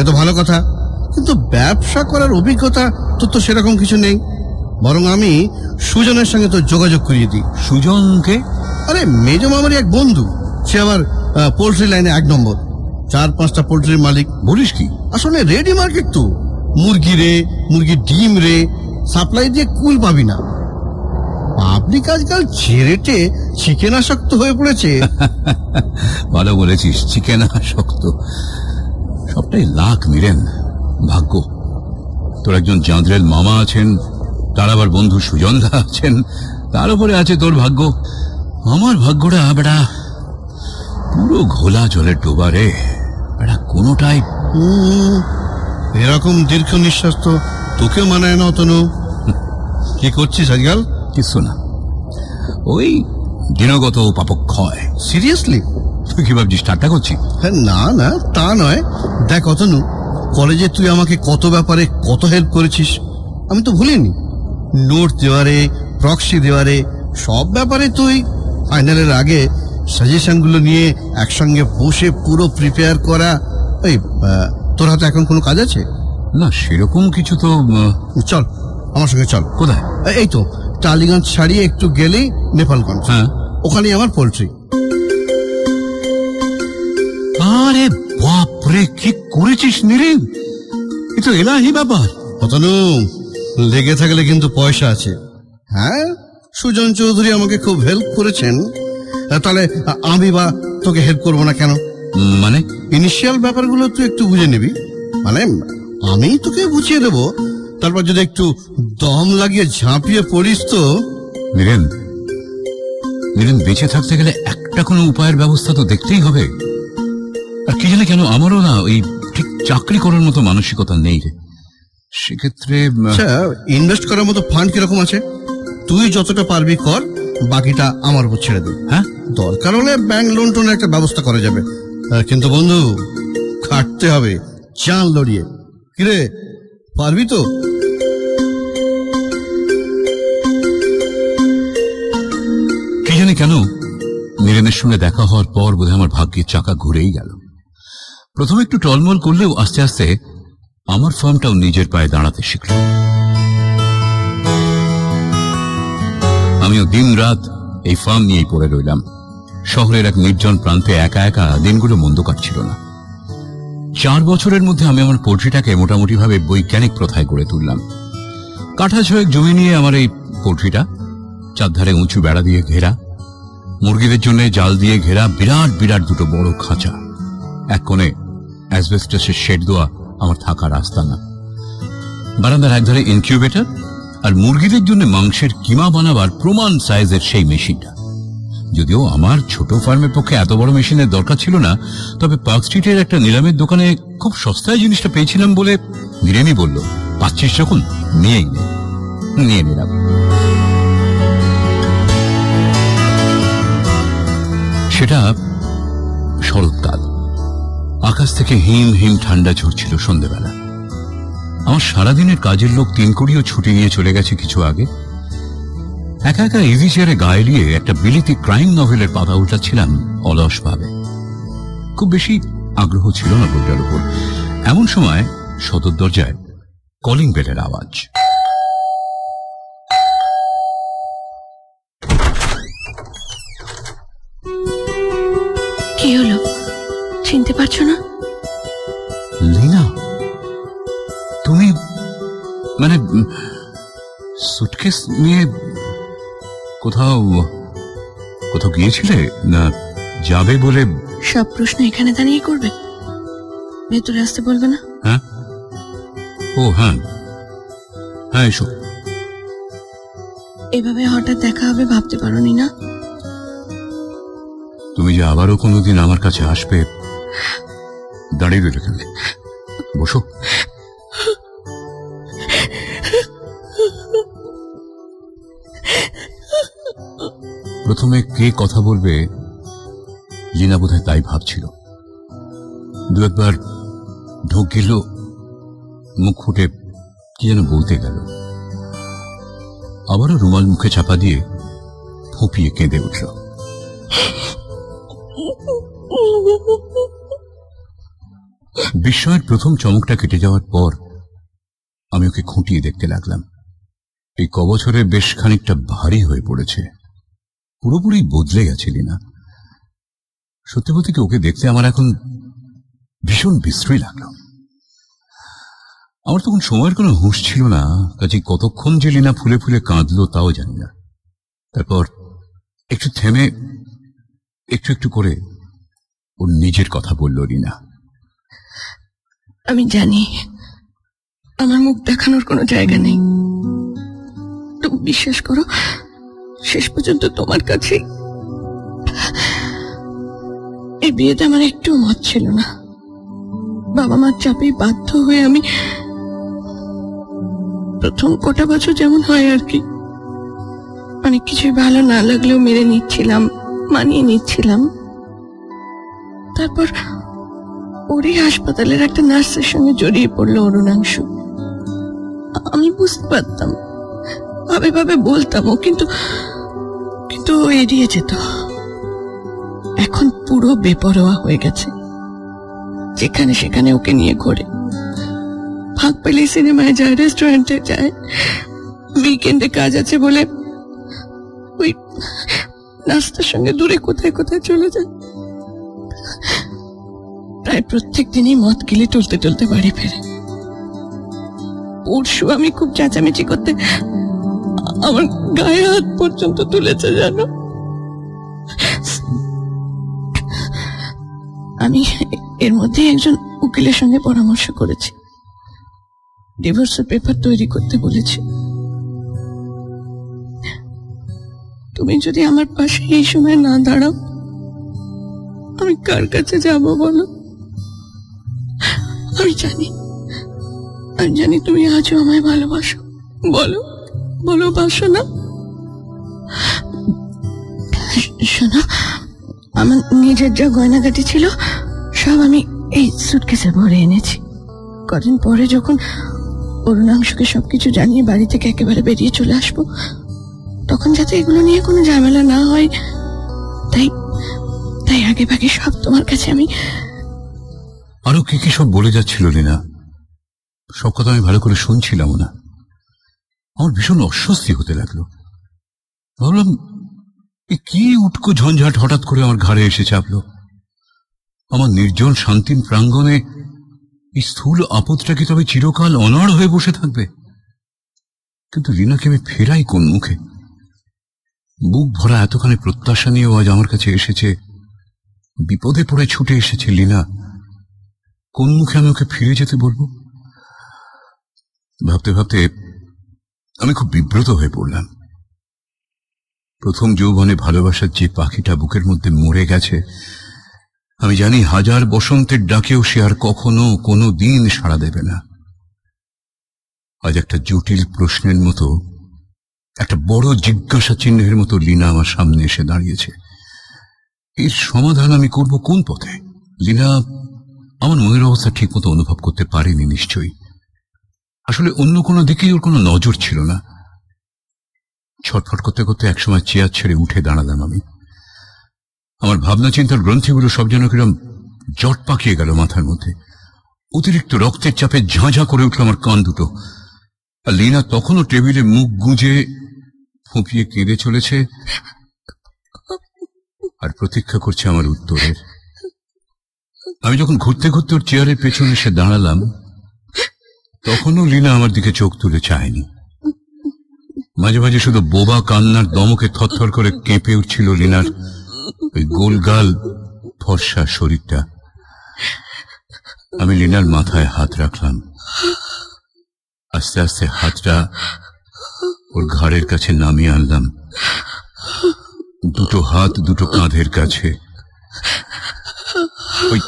এ তো ভালো কথা কিন্তু ব্যবসা করার অভিজ্ঞতা তোর তো সেরকম কিছু নেই। বরং আমি সুজনের সঙ্গে তো যোগাযোগ করিয়ে দিই। সুজনকে? আরে মেজ মামারই এক বন্ধু। সে আবার পোল্ট্রি লাইনে এক নম্বর। চার পাঁচটা পোল্ট্রির মালিক। বলিস কি? আসলে রেডি মার্কেট তো। মুরগি রে মুরগির ডিম রে সাপ্লাই দিয়ে কুল পাবি না। পাবলিক আজকাল যে রেটে চিকেন আসক্ত হয়ে পড়েছে। ভালো বলেছিস চিকেন শক্ত সবটাই লাখ নীরেন ভাগ্য। তোর একজন চাঁদরেল মামা আছেন তার আবার বন্ধু সুজনদা আছেন। তার উপরে আছে তোর ভাগ্য। আমার ভাগ্যটা বেড়া পুরো ঘোলা জলের ডোবা রে বেড়া কোনোটাই এরকম দীর্ঘ নিঃশ্বাস তো তোকে মানায় না তনু কি করছিস আজকাল? কিছু না। ওই দিনগত পাপক্ষয়। সিরিয়াসলি? তুই কি ভাবছিস ঠাট্টা করছি না না তা নয়। দেখ অতনু কলেজে তুই আমাকে কত ব্যাপারে কত হেল্প করেছিস আমি তো ভুলিনি। নোট দেওয়ারে প্রক্সি দেওয়ারে সব ব্যাপারে তুই ফাইনালের আগে সাজেশনগুলো নিয়ে একসঙ্গে বসে পুরো প্রিপেয়ার করা এই তোর হাতে এখন কোনো কাজ আছে? না সেরকম কিছু তো চল আমার সঙ্গে চল। কোথায়? এই তো টালিগঞ্জ ছাড়িয়ে একটু গেলেই নেপালগঞ্জ। হ্যাঁ। ওখানেই আমার পোলট্রি আরে বাপরে কি করেছিস নীরেন? এ তো এলাহি ব্যাপার। অতনু লেগে থাকলে কিন্তু পয়সা আছে। হ্যাঁ? সুজন চৌধুরী আমাকে খুব হেল্প করেছেন। তাহলে আমি বা তোকে হেল্প করব না কেন? মানে? ইনিশিয়াল ব্যাপারগুলো তুই একটু বুঝে নিবি। মানে আমি তোকে বুঝিয়ে দেবো। তারপর যদি একটু দম লাগিয়ে ঝাঁপিয়ে পড়িস তো। নীরেন নীরেন বেঁচে থাকতে গেলে একটা কোনো উপায়ের ব্যবস্থা তো দেখতেই হবে। আর কি জানে কেন আমারও না ওই ঠিক চাকরি করার মতো মানসিকতা নেই রে। সেক্ষেত্রে আচ্ছা ইনভেস্ট করার মতো ফান্ড কীরকম আছে? তুই যতটা পারবি কর বাকিটা আমার উপর ছেড়ে দে হ্যাঁ? দরকার হলে ব্যাংক লোন টোনের একটা ব্যবস্থা করা যাবে। কিন্তু বন্ধু খাটতে হবে চান লড়িয়ে। কিরে পারবি তো? কি জানি কেন নীরেনের সঙ্গে দেখা হওয়ার পর বোধহয় আমার ভাগ্যের চাকা ঘুরেই গেল। প্রথমে একটু টলমল করলেও আস্তে আস্তে আমার ফার্মটাও নিজের পায়ে দাঁড়াতে শিখল। আমিও দিন রাত এই ফার্ম নিয়েই পড়ে রইলাম। শহরের এক নির্জন প্রান্তে একা একা দিনগুলো মন্দ কাটছিল না। চার বছরের মধ্যে আমি আমার পোল্ট্রিটাকে মোটামুটি ভাবে বৈজ্ঞানিক প্রথায় গড়ে তুললাম। কাঠা ছয়েক জমি নিয়ে আমার এই পোলট্রিটা চারধারে উঁচু বেড়া দিয়ে ঘেরা, মুরগিদের জন্য জাল দিয়ে ঘেরা বিরাট বিরাট দুটো বড় খাঁচা। এক কোণে অ্যাসবেস্টাসের শেড দেওয়া আমার থাকার রাস্তা না। বারান্দার একধারে ইনকিউবেটার আর মুরগিদের জন্য মাংসের কিমা বানাবার প্রমাণ সাইজের সেই মেশিনটা। যদিও আমার ছোট ফার্মের পক্ষে এত বড় মেশিনের দরকার ছিল না, তবে পার্ক স্ট্রিটের একটা নিলামের দোকানে খুব সস্তায় জিনিসটা পেয়েছিলাম বলে নিরেমি বলল, পাচ্ছিস যখন? নিয়েই নিয়ে নিলাম। সেটা শরৎকাল। আকাশ থেকে হিম হিম ঠান্ডা ঝরছিল সন্ধেবেলা। আমার সারাদিনের কাজের লোক তিন কোড়িও ছুটি নিয়ে চলে গেছে কিছু আগে। একা একা ইজি চেয়ারে গায়ে নিয়ে একটা বিলিতি ক্রাইম নভেলের পাতা উল্টাচ্ছিলাম অলস ভাবে খুব বেশি আগ্রহ ছিল না বইটার উপর। এমন সময় সদর দরজায় কলিং বেলের আওয়াজ। কি হলো? চিনতে পারছ না? লিনা তুমি মানে সুটকেস নিয়ে কোথাও কোথাও গিয়েছিলে? না যাবে বলে সব প্রশ্ন এখানে দাঁড়িয়ে করবে। ভেতরে আসতে বলবে না? হ্যাঁ? ও হ্যাঁ। হ্যাঁ এসো। এভাবে হঠাৎ দেখা হবে ভাবতে পারোনি না? তুমি যে আবারও কোনোদিন আমার কাছে আসবে দাঁড়িয়ে রইলে কেন বসো। প্রথমে কে কথা বলবে, লিনা বোধহয় তাই ভাবছিল। দু একবার ঢোক গেল, মুখ ফুটে কি যেন বলতে গেল। আবারও রুমাল মুখে চাপা দিয়ে ফুপিয়ে কেঁদে উঠল। বিস্ময়ের প্রথম চমকটা কেটে যাওয়ার পর আমি ওকে খুঁটিয়ে দেখতে লাগলাম। এই কবছরে বেশ খানিকটা ভারী হয়ে পড়েছে। পুরোপুরি বদলে গেছে না সত্যি বলতে কি ওকে দেখতে আমার এখন ভীষণ বিশ্রী লাগল। আমার তখন সময়ের কোনো হুঁশ ছিল না, কাজে কতক্ষণ যে লিনা ফুলে ফুলে কাঁদলো তাও জানি না। তারপর একটু থেমে, একটু একটু করে ওর নিজের কথা বলল রিনা আমি জানি আমার মুখ দেখানোর কোনো জায়গা নেই। তুমি বিশ্বাস করো, শেষ পর্যন্ত তোমার কাছেই এই বিয়েতে আমার একটু মত ছিল না। বাবা মার চাপেই বাধ্য হয়ে আমি প্রথম কটা বছর যেমন হয় আর কি, অনেক কিছুই ভালো না লাগলেও মেরে নিচ্ছিলাম, মানিয়ে নিচ্ছিলাম। তারপর ওরই হাসপাতালের একটা নার্সের সঙ্গে জড়িয়ে পড়ল অরুণাংশু। আমি বুঝতে পারতাম, ভাবে ভাবে বলতামও কিন্তু কিন্তু ও এড়িয়ে যেত। এখন পুরো বেপরোয়া হয়ে গেছে। যেখানে সেখানে ওকে নিয়ে ঘোরে। ফাঁক পেলে সিনেমায় যায়, রেস্টুরেন্টে যায়। উইকেন্ডে কাজ আছে বলে ওই নাস্তার সঙ্গে দূরে কোথায় কোথায় চলে যায়। প্রায় প্রত্যেক দিনই মদ গিলে টলতে টলতে বাড়ি ফেরে। পরশু আমি খুব চেঁচামেচি করতে আমার গায়ে হাত পর্যন্ত তুলেছে জানো? আমি এর মধ্যে একজন উকিলের সঙ্গে পরামর্শ করেছি। ডিভোর্সের পেপার তৈরি করতে বলেছি। তুমি যদি আমার পাশে এই সময় না দাঁড়াও, আমি কার কাছে যাব বলো? আমি জানি। আমি জানি তুমি আজও আমায় ভালোবাসো। বলো বলো বাসো না শোনো আমার নিজের যা গয়নাগাটি ছিল, সব আমি এই সুটকেসে ভরে এনেছি। কদিন পরে যখন অরুণাংশকে সবকিছু জানিয়ে বাড়ি থেকে একেবারে বেরিয়ে চলে আসব, তখন যাতে এগুলো নিয়ে কোনো ঝামেলা না হয়, তাই তাই আগে ভাগে সব তোমার কাছে আমি আরও কি কি সব বলে যাচ্ছিল লীনা? সব কথা আমি ভালো করে শুনছিলাম না। আমার ভীষণ অস্বস্তি হতে লাগল। ভাবলাম কি উটকো ঝঞ্ঝাট হঠাৎ করে আমার ঘাড়ে এসে চাপলো? আমার নির্জন শান্তিন প্রাঙ্গণে এই স্থূল আপদটা কি তবে চিরকাল অনড় হয়ে বসে থাকবে? কিন্তু লীনাকে আমি ফেরাই কোন মুখে? বুক ভরা এতখানি প্রত্যাশা নিয়েও আজ আমার কাছে এসেছে, বিপদে পড়ে ছুটে এসেছে লীনা। কোন মুখে আমি ওকে ফিরে যেতে বলব? ভাবতে ভাবতে আমি খুব বিব্রত হয়ে পড়লাম। প্রথম যৌবনে ভালোবাসার যে পাখিটা বুকের মধ্যে মরে গেছে, আমি জানি হাজার বসন্তের ডাকেও সে আর কখনো কোনো দিন সাড়া দেবে না। আজ একটা জটিল প্রশ্নের মতো, একটা বড় জিজ্ঞাসা চিহ্নের মতো লীনা আমার সামনে এসে দাঁড়িয়েছে। এর সমাধান আমি করব কোন পথে? লীনা আমার মনের অবস্থা ঠিক মতো অনুভব করতে পারেনি নিশ্চয়ই। আসলে অন্য কোনো দিকেই ওর কোনো নজর ছিল না। ছটফট করতে করতে একসময় চেয়ার ছেড়ে উঠে দাঁড়ালাম আমি। আমার ভাবনা চিন্তার গ্রন্থিগুলো সব যেন কিরম জট পাকিয়ে গেল মাথার মধ্যে। অতিরিক্ত রক্তের চাপে ঝাঁঝা করে উঠল আমার কান দুটো। আর লীনা তখনও টেবিলে মুখ গুঁজে ফুঁপিয়ে কেঁদে চলেছে। আর প্রতীক্ষা করছে আমার উত্তরের। আমি যখন ঘুরতে ঘুরতে ওর চেয়ারের পেছনে এসে দাঁড়ালাম, তখনও লীনা আমার দিকে চোখ তুলে চায়নি। মাঝে মাঝে শুধু বোবা কান্নার দমকে থরথর করে কেঁপে উঠছিল লীনার ওই গোলগাল ফর্সা শরীরটা। আমি লীনার মাথায় হাত রাখলাম। আস্তে আস্তে হাতটা ওর ঘাড়ের কাছে নামিয়ে আনলাম। দুটো হাত দুটো কাঁধের কাছে। ওই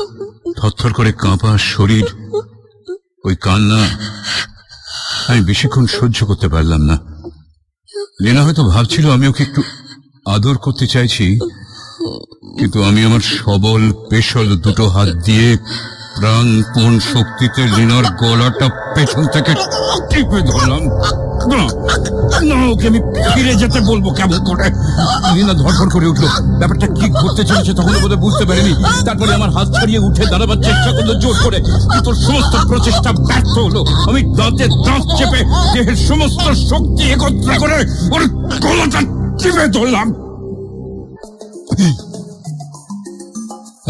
থরথর করে কাঁপা শরীর, ওই কান্না, আমি বেশিক্ষণ সহ্য করতে পারলাম না। লেনা হয়তো ভাবছিল আমি ওকে একটু আদর করতে চাইছি, কিন্তু আমি আমার সবল পেশল দুটো হাত দিয়ে প্রাণপণ শক্তিতে লিনার গলাটা পেছন থেকে টিপে ধরলাম। না, ওকে আমি ফিরে যেতে বলব কেমন করে? ধরফর করে উঠল। ব্যাপারটা কি চলেছে তখন বুঝতে পারিনি। তারপরে আমার হাত ছাড়িয়ে উঠে দাঁড়াবার চেষ্টা করল জোর করে। সমস্ত প্রচেষ্টা ব্যর্থ হলো। আমি দাঁতে দাঁত চেপে দেহের সমস্ত শক্তি একত্র করে ওর গলাটা টিপে ধরলাম।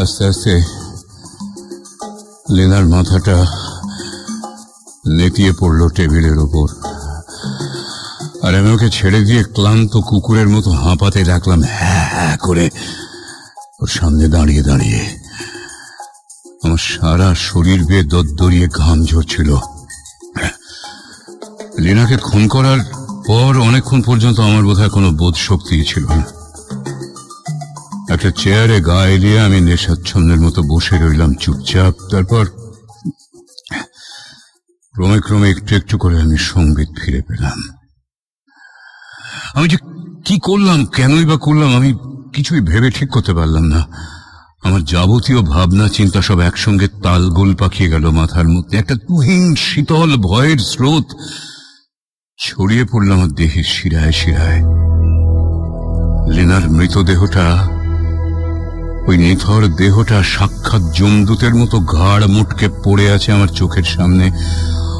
আস্তে আস্তে লেনার মাথাটা লেতিয়ে পড়ল টেবিলের ওপর। আর আমি ওকে ছেড়ে দিয়ে ক্লান্ত কুকুরের মতো হাঁপাতে রাখলাম হ্যাঁ হ্যাঁ করে। ওর সামনে দাঁড়িয়ে দাঁড়িয়ে আমার সারা শরীর বেয়ে দরদরিয়ে ঘাম ঝরছিল। লীনাকে খুন করার পর অনেকক্ষণ পর্যন্ত আমার বোধহয় কোনো বোধ শক্তি ছিল না। একটা চেয়ারে গা এলিয়ে আমি নেশাচ্ছন্দের মতো বসে রইলাম চুপচাপ। তারপর ক্রমে ক্রমে একটু একটু করে আমি সংগীত ফিরে পেলাম। আমি যে কি করলাম, কেনই বা করলাম, আমি কিছুই ভেবে ঠিক করতে পারলাম না। আমার যাবতীয় ভাবনা, চিন্তা সব একসঙ্গে তালগোল পাকিয়ে গেল মাথার মধ্যে। একটা তুহিন, শীতল ভয়ের স্রোত ছড়িয়ে পড়ল আমার দেহের শিরায় শিরায়। লেনার মৃতদেহটা, ওই নিথর দেহটা সাক্ষাৎ জমদূতের মতো ঘাড় মুটকে পড়ে আছে আমার চোখের সামনে।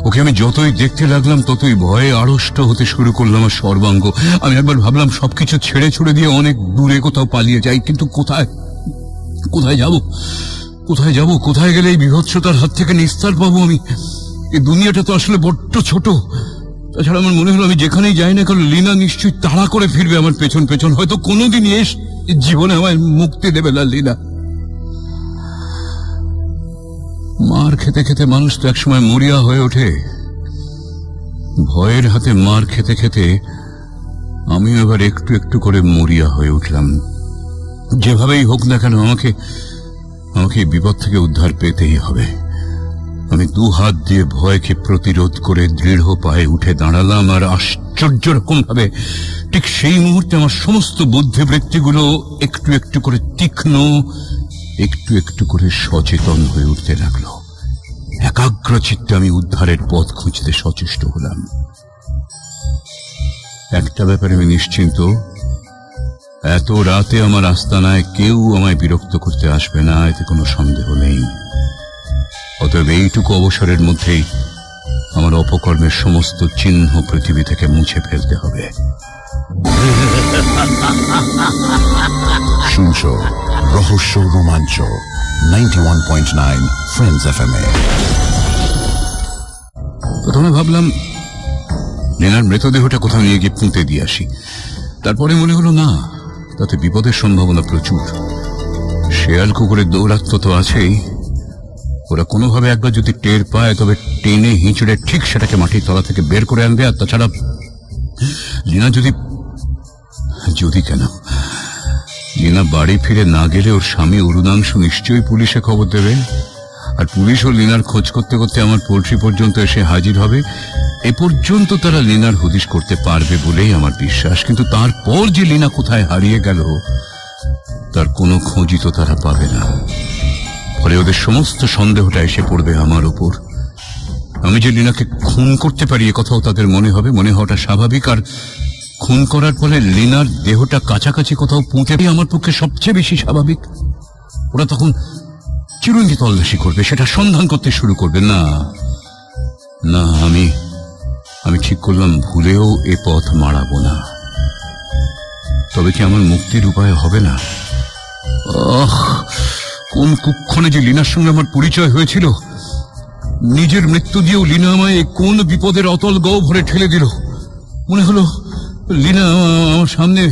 ওকে আমি যতই দেখতে লাগলাম, ততই ভয়ে আড়ষ্ট হতে শুরু করলাম আমার সর্বাঙ্গ। আমি একবার ভাবলাম, সবকিছু ছেড়ে ছুড়ে দিয়ে অনেক দূরে কোথাও পালিয়ে যাই, কিন্তু কোথায়? কোথায় যাব? কোথায় যাব? কোথায় গেলে এই বিভৎসতার হাত থেকে নিস্তার পাবো আমি? এই দুনিয়াটা তো আসলে বড্ড ছোট। তাছাড়া আমার মনে হলো, আমি যেখানেই যাই না কারণ লীনা নিশ্চয়ই তাড়া করে ফিরবে আমার পেছন পেছন। হয়তো কোনোদিন এস জীবনে আমায় মুক্তি দেবে না, লীনা। মার খেতে খেতে মানুষ তো একসময় মরিয়া হয়ে ওঠে। ভয়ের হাতে মার খেতে খেতে আমি এবার একটু একটু করে মরিয়া হয়ে উঠলাম। যেভাবেই হোক না কেন আমাকে আমাকে বিপদ থেকে উদ্ধার পেতেই হবে। আমি দু হাত দিয়ে ভয়কে প্রতিরোধ করে দৃঢ় পায়ে উঠে দাঁড়ালাম আর আশ্চর্য রকম ভাবে ঠিক সেই মুহূর্তে আমার সমস্ত বুদ্ধিবৃত্তিগুলো একটু একটু করে তীক্ষ্ণ একটু একটু করে সচেতন হয়ে উঠতে লাগল। একাগ্র চিত্তে আমি উদ্ধারের পথ খুঁজতে সচেষ্ট হলাম। একটা ব্যাপারে আমি নিশ্চিন্ত এত রাতে আমার আস্তানায় কেউ আমায় বিরক্ত করতে আসবে না এতে কোনো সন্দেহ নেই। অতএব এইটুকু অবসরের মধ্যেই আমার অপকর্মের সমস্ত চিহ্ন পৃথিবী থেকে মুছে ফেলতে হবে। শুনছো? রহস্য রোমাঞ্চ ওয়ান পয়েন্ট প্রথমে ভাবলাম নেনার মৃতদেহটা কোথাও নিয়ে গিয়ে পুঁতে দিয়ে আসি। তারপরে মনে হলো, না, তাতে বিপদের সম্ভাবনা প্রচুর। শেয়াল কুকুরের দৌরাত্ম তো আছেই। ওরা কোনোভাবে একবার যদি টের পায়, তবে টেনে হিঁচড়ে ঠিক সেটাকে মাটির তলা থেকে বের করে আনবে, আর তাছাড়া লিনা যদি যদি কেন? লিনা বাড়ি ফিরে না গেলে ওর স্বামী অরুণাংশু নিশ্চয়ই পুলিশে খবর দেবে? আর পুলিশ ও লিনার খোঁজ করতে করতে আমার পোলট্রি পর্যন্ত এসে হাজির হবে, এ পর্যন্ত তারা লিনার হদিশ করতে পারবে বলেই আমার বিশ্বাস। কিন্তু তারপর যে লিনা কোথায় হারিয়ে গেল, তার কোনো খোঁজই তো তারা পাবে না। ফলে ওদের সমস্ত সন্দেহটা এসে পড়বে আমার ওপর। আমি যে লিনাকে খুন করতে পারি, এ কথাও তাদের মনে হবে। মনে হওয়াটা স্বাভাবিক। আর খুন করার ফলে লিনার দেহটা কাছাকাছি কোথাও পৌঁছে আমার পক্ষে সবচেয়ে বেশি স্বাভাবিক। ওরা তখন চিরঞ্জি তল্লাশি করবে, সেটা সন্ধান করতে শুরু করবে। না না, আমি আমি ঠিক করলাম, ভুলেও এ পথ মারাবো না। তবে কি আমার মুক্তির উপায় হবে না? আহ, কোন কুক্ষণে যে লিনার সঙ্গে আমার পরিচয় হয়েছিল, নিজের মৃত্যু দিয়েও লিনা আমায় কোন বিপদের অতল গহ্বরে ঠেলে দিল। মনে হলো লিনা, আমার সামনে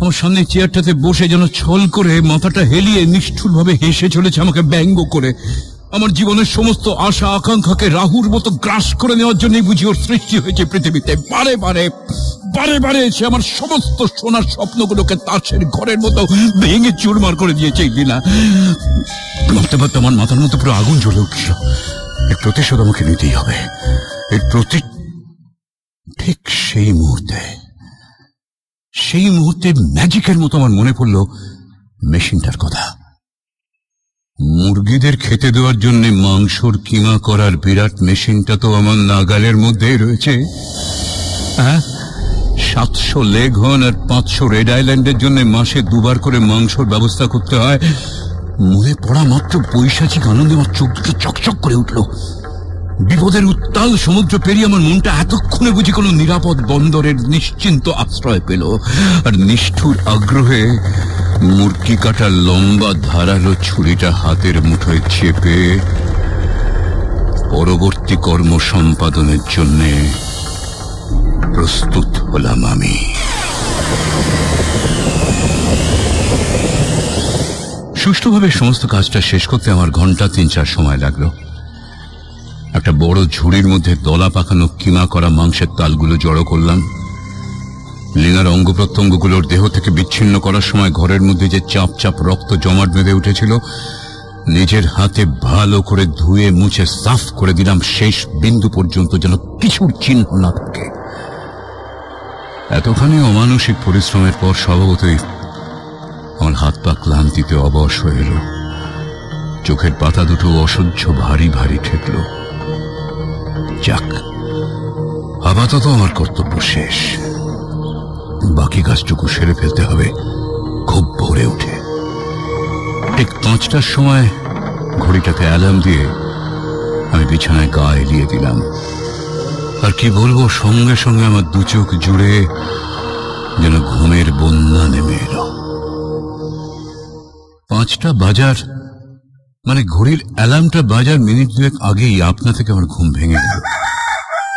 আমার সামনে চেয়ারটাতে বসে যেন ছল করে মাথাটা হেলিয়ে নিষ্ঠুরভাবে হেসে চলেছে আমাকে ব্যঙ্গ করে। আমার জীবনের সমস্ত আশা, আকাঙ্ক্ষাকে রাহুর মতো গ্রাস করে নেওয়ার জন্যই বুঝি ওর সৃষ্টি হয়েছে পৃথিবীতে। বারে বারে বারে বারে এসে আমার সমস্ত সোনার স্বপ্নগুলোকে তাসের ঘরের মতো ভেঙে চুরমার করে দিয়েছে এই লিনা। ভাবতে ভাবতে আমার মাথার মতো পুরো আগুন জ্বলে উঠছিল এর প্রতিশোধ আমাকে নিতেই হবে। এর প্রতি ঠিক সেই মুহূর্তে সেই মুহূর্তে ম্যাজিকের মতো আমার মনে পড়ল মেশিনটার কথা। মুরগিদের খেতে দেওয়ার জন্য মাংসর কিমা করার বিরাট মেশিনটা তো আমার নাগালের মধ্যেই রয়েছে। হ্যাঁ? সাতশো লেঘন আর পাঁচশো রেড আইল্যান্ডের জন্য মাসে দুবার করে মাংসর ব্যবস্থা করতে হয়। মনে পড়া মাত্র বৈশাচিক আনন্দে আমার চোখ দুটো চকচক করে উঠল। বিপদের উত্তাল সমুদ্র পেরিয়ে আমার মনটা এতক্ষণে বুঝি কোনো নিরাপদ বন্দরের নিশ্চিন্ত আশ্রয় পেল। আর নিষ্ঠুর আগ্রহে মুরগি কাটার লম্বা ধারালো ছুরিটা হাতের মুঠোয় চেপে পরবর্তী কর্ম সম্পাদনের জন্যে প্রস্তুত হলাম আমি। সুষ্ঠুভাবে সমস্ত কাজটা শেষ করতে আমার ঘণ্টা তিন চার সময় লাগল। একটা বড় ঝুড়ির মধ্যে দলা পাকানো কিমা করা মাংসের তালগুলো জড়ো করলাম। লিনার অঙ্গ প্রত্যঙ্গগুলোর দেহ থেকে বিচ্ছিন্ন করার সময় ঘরের মধ্যে যে চাপ চাপ রক্ত জমাট বেঁধে উঠেছিল, নিজের হাতে ভালো করে ধুয়ে মুছে সাফ করে দিলাম শেষ বিন্দু পর্যন্ত যেন কিছুর চিহ্ন না থাকে। এতখানি অমানসিক পরিশ্রমের পর স্বভাবতই আমার হাত পা ক্লান্তিতে অবশ হয়ে এলো। চোখের পাতা দুটো অসহ্য ভারী ভারী ঠেকল। যাক, আপাতত আমার কর্তব্য শেষ। বাকি কাজটুকু সেরে ফেলতে হবে, খুব ভোরে উঠে। ঠিক পাঁচটার সময় ঘড়িটাতে অ্যালার্ম দিয়ে আমি বিছানায় গা এলিয়ে দিলাম। আর কি বলব, সঙ্গে সঙ্গে আমার দু চোখ জুড়ে যেন ঘুমের বন্যা নেমে এলো। পাঁচটা বাজার মানে ঘড়ির অ্যালার্মটা বাজার মিনিট দুয়েক আগেই আপনা থেকে আমার ঘুম ভেঙে গেল।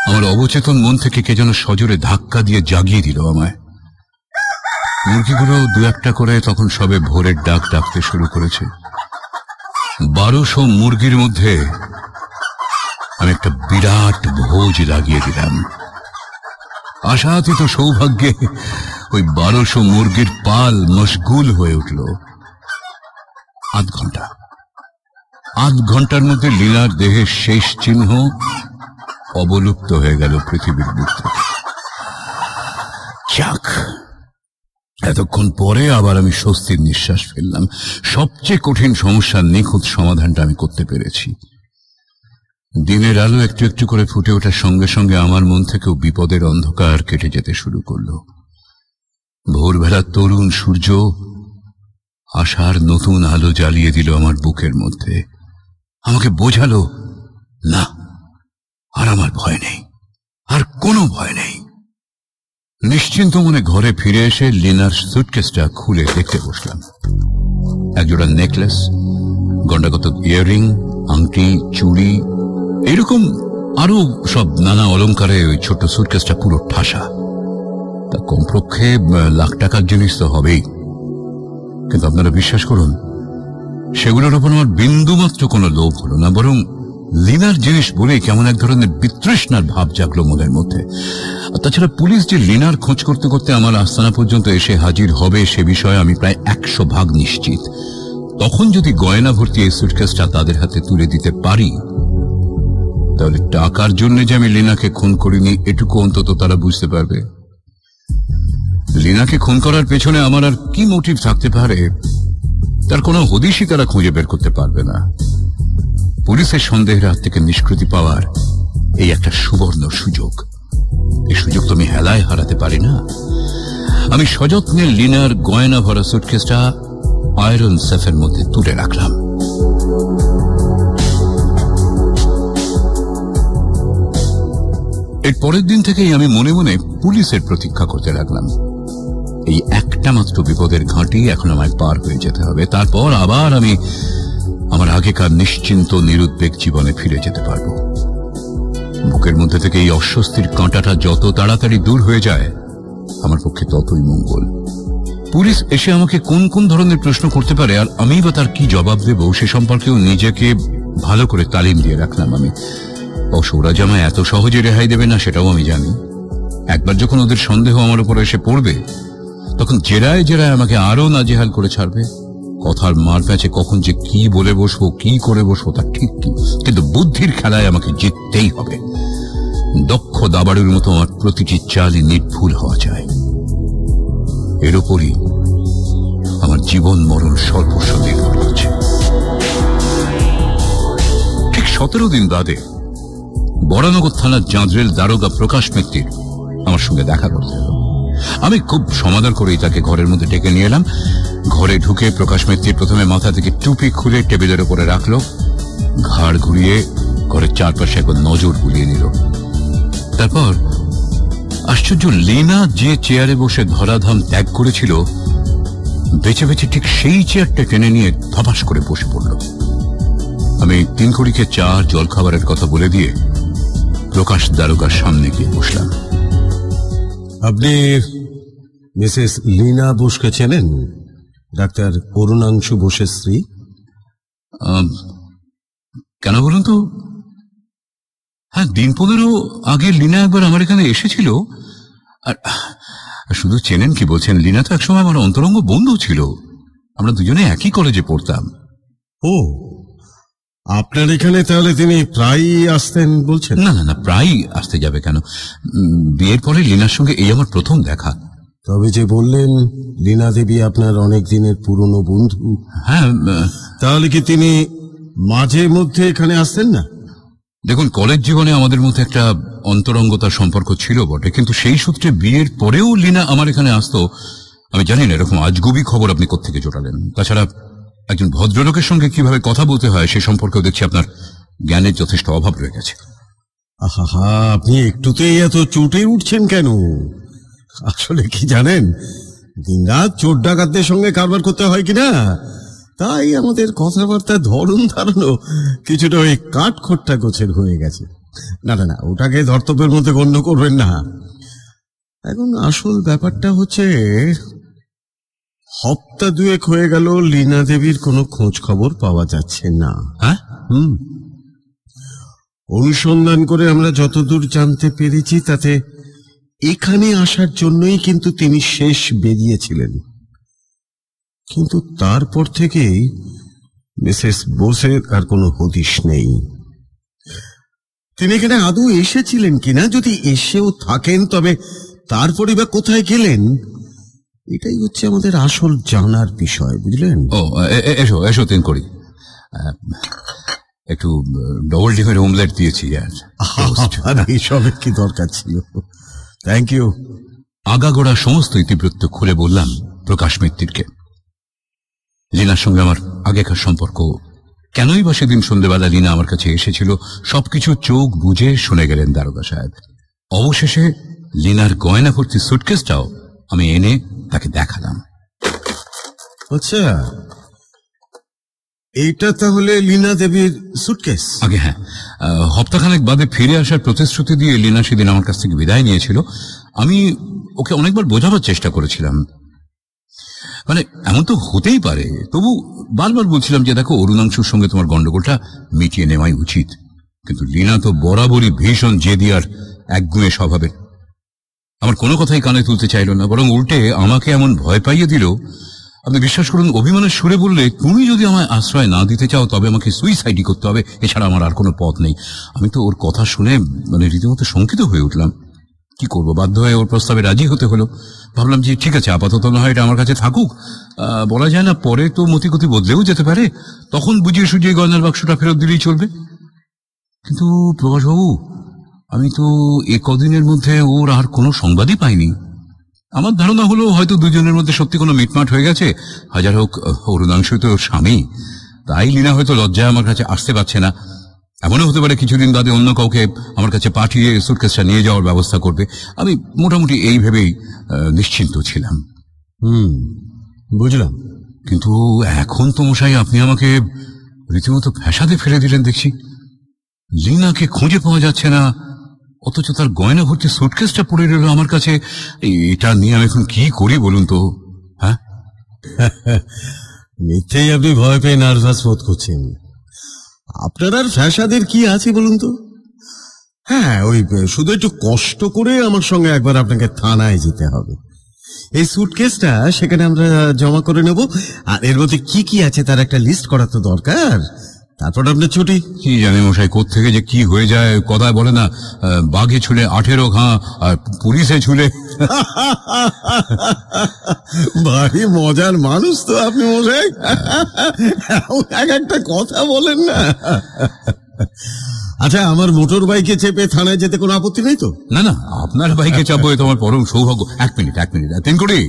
আমার অবচেতন মন থেকে কে যেন সজোরে ধাক্কা দিয়ে জাগিয়ে দিল আমায়। মুরগিগুলো দু একটা করে তখন সবে ভোরের ডাক ডাকতে শুরু করেছে। বারোশো মুরগির মধ্যে আমি একটা বিরাট ভোজ লাগিয়ে দিলাম। আশাতীত সৌভাগ্যে ওই বারোশো মুরগির পাল মশগুল হয়ে উঠল। আধ ঘণ্টা। আধ ঘণ্টার মধ্যে লীলার দেহের শেষ চিহ্ন অবলুপ্ত হয়ে গেল পৃথিবীর বুক যাক, এতক্ষণ পরে আবার আমি স্বস্তির নিঃশ্বাস ফেললাম। সবচেয়ে কঠিন সমস্যার নিখুঁত সমাধানটা আমি করতে পেরেছি। দিনের আলো একটু একটু করে ফুটে ওঠার সঙ্গে সঙ্গে আমার মন থেকেও বিপদের অন্ধকার কেটে যেতে শুরু করল। ভোরবেলার তরুণ সূর্য আশার নতুন আলো জ্বালিয়ে দিল আমার বুকের মধ্যে। আমাকে বোঝালো, না, আর আমার ভয় নেই, আর কোনো ভয় নেই। নিশ্চিন্ত মনে ঘরে ফিরে এসে লিনার সুটকেসটা খুলে দেখতে বসলাম। একজোড়া নেকলেস গন্ডাগত ইয়ারিং আংটি, চুড়ি, এরকম আরও সব নানা অলংকারে ওই ছোট্ট সুটকেসটা পুরো ঠাসা। তা কমপক্ষে লাখ টাকার জিনিস তো হবেই। কিন্তু আপনারা বিশ্বাস করুন সেগুলোর উপর আমার বিন্দুমাত্র কোনো লোভ হলো না, বরং লিনার জিনিস বলে কেমন এক ধরনের বিতৃষ্ণার ভাব জাগলো মনের মধ্যে। তাছাড়া পুলিশ যে লিনার খোঁজ করতে করতে আমার আস্তানা পর্যন্ত এসে হাজির হবে সে বিষয়ে আমি প্রায় একশো ভাগ নিশ্চিত। তখন যদি গয়না ভর্তি এই সুটকেসটা তাদের হাতে তুলে দিতে পারি, তাহলে টাকার জন্য যে আমি লিনাকে খুন করিনি, এটুকু অন্তত তারা বুঝতে পারবে। লিনাকে খুন করার পেছনে আমার আর কি মোটিভ থাকতে পারে? তার কোনো হদিশই তারা খুঁজে বের করতে পারবে না। পুলিশের সন্দেহের হাত থেকে নিষ্কৃতি পাওয়ার এই একটা সুবর্ণ সুযোগ। এই সুযোগ তো আমি হেলায় হারাতে পারি না। আমি সযত্নে লিনার গয়না ভরা সুটকেসটা আয়রন সেফের মধ্যে তুলে রাখলাম। এর পরের দিন থেকেই আমি মনে মনে পুলিশের প্রতীক্ষা করতে লাগলাম। এই একটা মাত্র বিপদের ঘাঁটি এখন আমায় পার হয়ে যেতে হবে। তারপর আবার আমি আমার আগেকার নিশ্চিন্ত, নিরুদ্বেগ জীবনে ফিরে যেতে পারব। বুকের মধ্যে থেকে এই অস্বস্তির কাঁটাটা যত তাড়াতাড়ি দূর হয়ে যায়, আমার পক্ষে ততই মঙ্গল। পুলিশ এসে আমাকে কোন কোন ধরনের প্রশ্ন করতে পারে আর আমি বা তার কি জবাব দেব, সে সম্পর্কেও নিজেকে ভালো করে তালিম দিয়ে রাখলাম আমি। অবশ্য ওরা এত সহজে রেহাই দেবে না, সেটাও আমি জানি। একবার যখন ওদের সন্দেহ আমার উপর এসে পড়বে তখন জেরায় জেরায় আমাকে আরও নাজেহাল করে ছাড়বে। কথার মার প্যাচে কখন যে কি বলে বসবো, কি করে বসবো তা ঠিক কি? কিন্তু বুদ্ধির খেলায় আমাকে জিততেই হবে। দক্ষ দাবাড়ুর মতো আমার প্রতিটি চালই নির্ভুল হওয়া যায়। এর উপরই আমার জীবন মরণ সর্বস্ব নির্ভর করছে। ঠিক সতেরো দিন বাদে বরানগর থানার জাঁজরেল দারোগা প্রকাশ মিত্তির আমার সঙ্গে দেখা করতে এলো। আমি খুব সমাদর করেই তাকে ঘরের মধ্যে ডেকে নিয়ে এলাম। ঘরে ঢুকে প্রকাশ মিত্তির প্রথমে মাথা থেকে টুপি খুলে টেবিলের উপরে রাখল। ঘাড় ঘুরিয়ে ঘরের চারপাশে একবার নজর বুলিয়ে নিল। তারপর আশ্চর্য লীনা যে চেয়ারে বসে ধরাধাম ত্যাগ করেছিল, বেছে বেছে ঠিক সেই চেয়ারটা টেনে নিয়ে ধপাস করে বসে পড়ল। আমি তিন কড়িকে চা জলখাবারের কথা বলে দিয়ে প্রকাশ দ্বারকার সামনে গিয়ে বসলাম। আপনি মিসেস লীনা বোসকে চেনেন? ডাক্তার অরুণাংশু বোসের স্ত্রী? আম, কেন বলুন তো? হ্যাঁ দিন পনেরো আগে লীনা একবার আমার এখানে এসেছিল। আর আর শুধু চেনেন কি বলছেন লীনা তো একসময় আমার অন্তরঙ্গ বন্ধু ছিল। আমরা দুজনে একই কলেজে পড়তাম। ও আপনার এখানে তাহলে তিনি প্রায়ই আসতেন বলছেন? না না না প্রায় আসতে যাবে কেন? উম, বিয়ের পরে লীনার সঙ্গে এই আমার প্রথম দেখা। তবে যে বললেন লীনা দেবী আপনার অনেক দিনের পুরনো বন্ধু। হ্যাঁ তাহলে কি তিনি মাঝে মধ্যে এখানে আসতেন না? দেখুন কলেজ জীবনে আমাদের মধ্যে একটা অন্তরঙ্গতার সম্পর্ক ছিল বটে কিন্তু সেই সূত্রে বিয়ের পরেও লীনা আমার এখানে আসতো। আমি জানি না এরকম আজগুবি খবর আপনি কোত্থেকে জোটালেন। তাছাড়া একজন ভদ্রলোকের সঙ্গে কীভাবে কথা বলতে হয় সে সম্পর্কেও দেখছি আপনার জ্ঞানের যথেষ্ট অভাব রয়ে গেছে। আহা আপনি একটুতেই এত চুটে উঠছেন কেন? আসলে কি জানেন? দিনরাত চোর ডাকাতদের সঙ্গে কারবার করতে হয় কি না তাই আমাদের কথাবার্তার ধরন ধারণও কিছুটা ওই কাঠখোট্টা গোছের হয়ে গেছে। না না না, ওটাকে ধর্তব্যের মধ্যে গণ্য করবেন না। এখন আসল ব্যাপারটা হচ্ছে হপ্তা দুয়েক হয়ে গেল লীনা দেবীর কোনো খোঁজ খবর পাওয়া যাচ্ছে না। হ্যাঁ? হুম। অনুসন্ধান করে আমরা যতদূর জানতে পেরেছি তাতে এখানে আসার জন্যই কিন্তু তিনি শেষ বেরিয়েছিলেন। কিন্তু তারপর থেকেই মিসেস বোসের আর কোনো হদিশ নেই। তিনি এখানে আদৌ এসেছিলেন কিনা? যদি এসেও থাকেন তবে তারপরে বা কোথায় গেলেন? এটাই হচ্ছে আমাদের আসল জানার বিষয় বুঝলেন? ও এসো এসো তিন করি একটু ডবল ডিমের অমলেট দিয়েছি আর এইসবের কি দরকার ছিল? থ্যাংক ইউ আগাগোড়া সমস্ত ইতিবৃত্ত খুলে বললাম প্রকাশ মিত্তিরকে। লীনার সঙ্গে আমার আগেকার সম্পর্ক কেনই বা সেদিন সন্ধ্যেবেলা লীনা আমার কাছে এসেছিল সবকিছু চোখ বুঝে শুনে গেলেন দারোগা সাহেব। অবশেষে লীনার গয়না ভর্তি সুটকেসটাও আমি এনে তাকে দেখালাম। আচ্ছা এইটা তাহলে লীনা দেবীর সুটকেস আগে হ্যাঁ হপ্তাখানেক বাদে ফিরে আসার প্রতিশ্রুতি দিয়ে লীনা সেদিন আমার কাছ থেকে বিদায় নিয়েছিল। আমি ওকে অনেকবার বোঝাবার চেষ্টা করেছিলাম। মানে এমন তো হতেই পারে। তবু বারবার বলছিলাম যে দেখো অরুণাংশুর সঙ্গে তোমার গন্ডগোলটা মিটিয়ে নেওয়াই উচিত। কিন্তু লীনা তো বরাবরই ভীষণ জেদি আর একগুঁয়ে স্বভাবের। আমার কোনো কথাই কানে তুলতে চাইল না, বরং উল্টে আমাকে এমন ভয় পাইয়ে দিল। আপনি বিশ্বাস করুন, অভিমানের সুরে বললে, তুমি যদি আমায় আশ্রয় না দিতে চাও, তবে আমাকে সুইসাইডই করতে হবে। এছাড়া আমার আর কোনো পথ নেই। আমি তো ওর কথা শুনে মানে রীতিমতো শঙ্কিত হয়ে উঠলাম। কি করব, বাধ্য হয়ে ওর প্রস্তাবে রাজি হতে হলো। ভাবলাম যে, ঠিক আছে, আপাতত না হয় এটা আমার কাছে থাকুক। বলা যায় না, পরে তো মতিগতি বদলেও যেতে পারে। তখন বুঝিয়ে সুঝিয়ে গয়নার বাক্সটা ফেরত দিলেই চলবে। কিন্তু প্রকাশবাবু আমি তো এ কদিনের মধ্যে ওর আর কোনো সংবাদই পাইনি। আমার ধারণা হলো হয়তো দুজনের মধ্যে সত্যি কোনো মিটমাট হয়ে গেছে। হাজার হোক অরুণাংশ তো স্বামী। তাই লীনা হয়তো লজ্জায় আমার কাছে আসতে পারছে না। এমনও হতে পারে কিছুদিন বাদে অন্য কাউকে আমার কাছে পাঠিয়ে সুটকেসটা নিয়ে যাওয়ার ব্যবস্থা করবে। আমি মোটামুটি এই ভেবেই নিশ্চিন্ত ছিলাম। হুম বুঝলাম। কিন্তু এখন তো মশাই আপনি আমাকে রীতিমতো ফ্যাসাদে ফেলে দিলেন দেখছি। লিনাকে খুঁজে পাওয়া যাচ্ছে না। অথচ তার গয়না ভর্তি সুটকেসটা পড়ে রইল আমার কাছে। এটা নিয়ে আমি এখন কি করি বলুন তো? হ্যাঁ? মিথ্যেই আপনি ভয় পেয়ে নার্ভাস বোধ করছেন। আপনার আর ফ্যাসাদের কি আছে বলুন তো? হ্যাঁ ওই, শুধু একটু কষ্ট করে আমার সঙ্গে একবার আপনাকে থানায় যেতে হবে। এই সুটকেসটা সেখানে আমরা জমা করে নেব। আর এর মধ্যে কি কি আছে তার একটা লিস্ট করা তো দরকার। তারপর আপনার ছুটি? কি জানি মশাই থেকে যে কি হয়ে যায় কথায় বলে না। বাঘে ছুলে আঠেরো ঘা আর পুলিশে ছুলে। ভারী মজার মানুষ তো আপনি মশাই। এক একটা কথা বলেন না। আচ্ছা আমার মোটর বাইকে চেপে থানায় যেতে কোনো আপত্তি নেই তো? না না আপনার বাইকে চাপবো তোমার পরম সৌভাগ্য। এক মিনিট এক মিনিট তিন কোটি।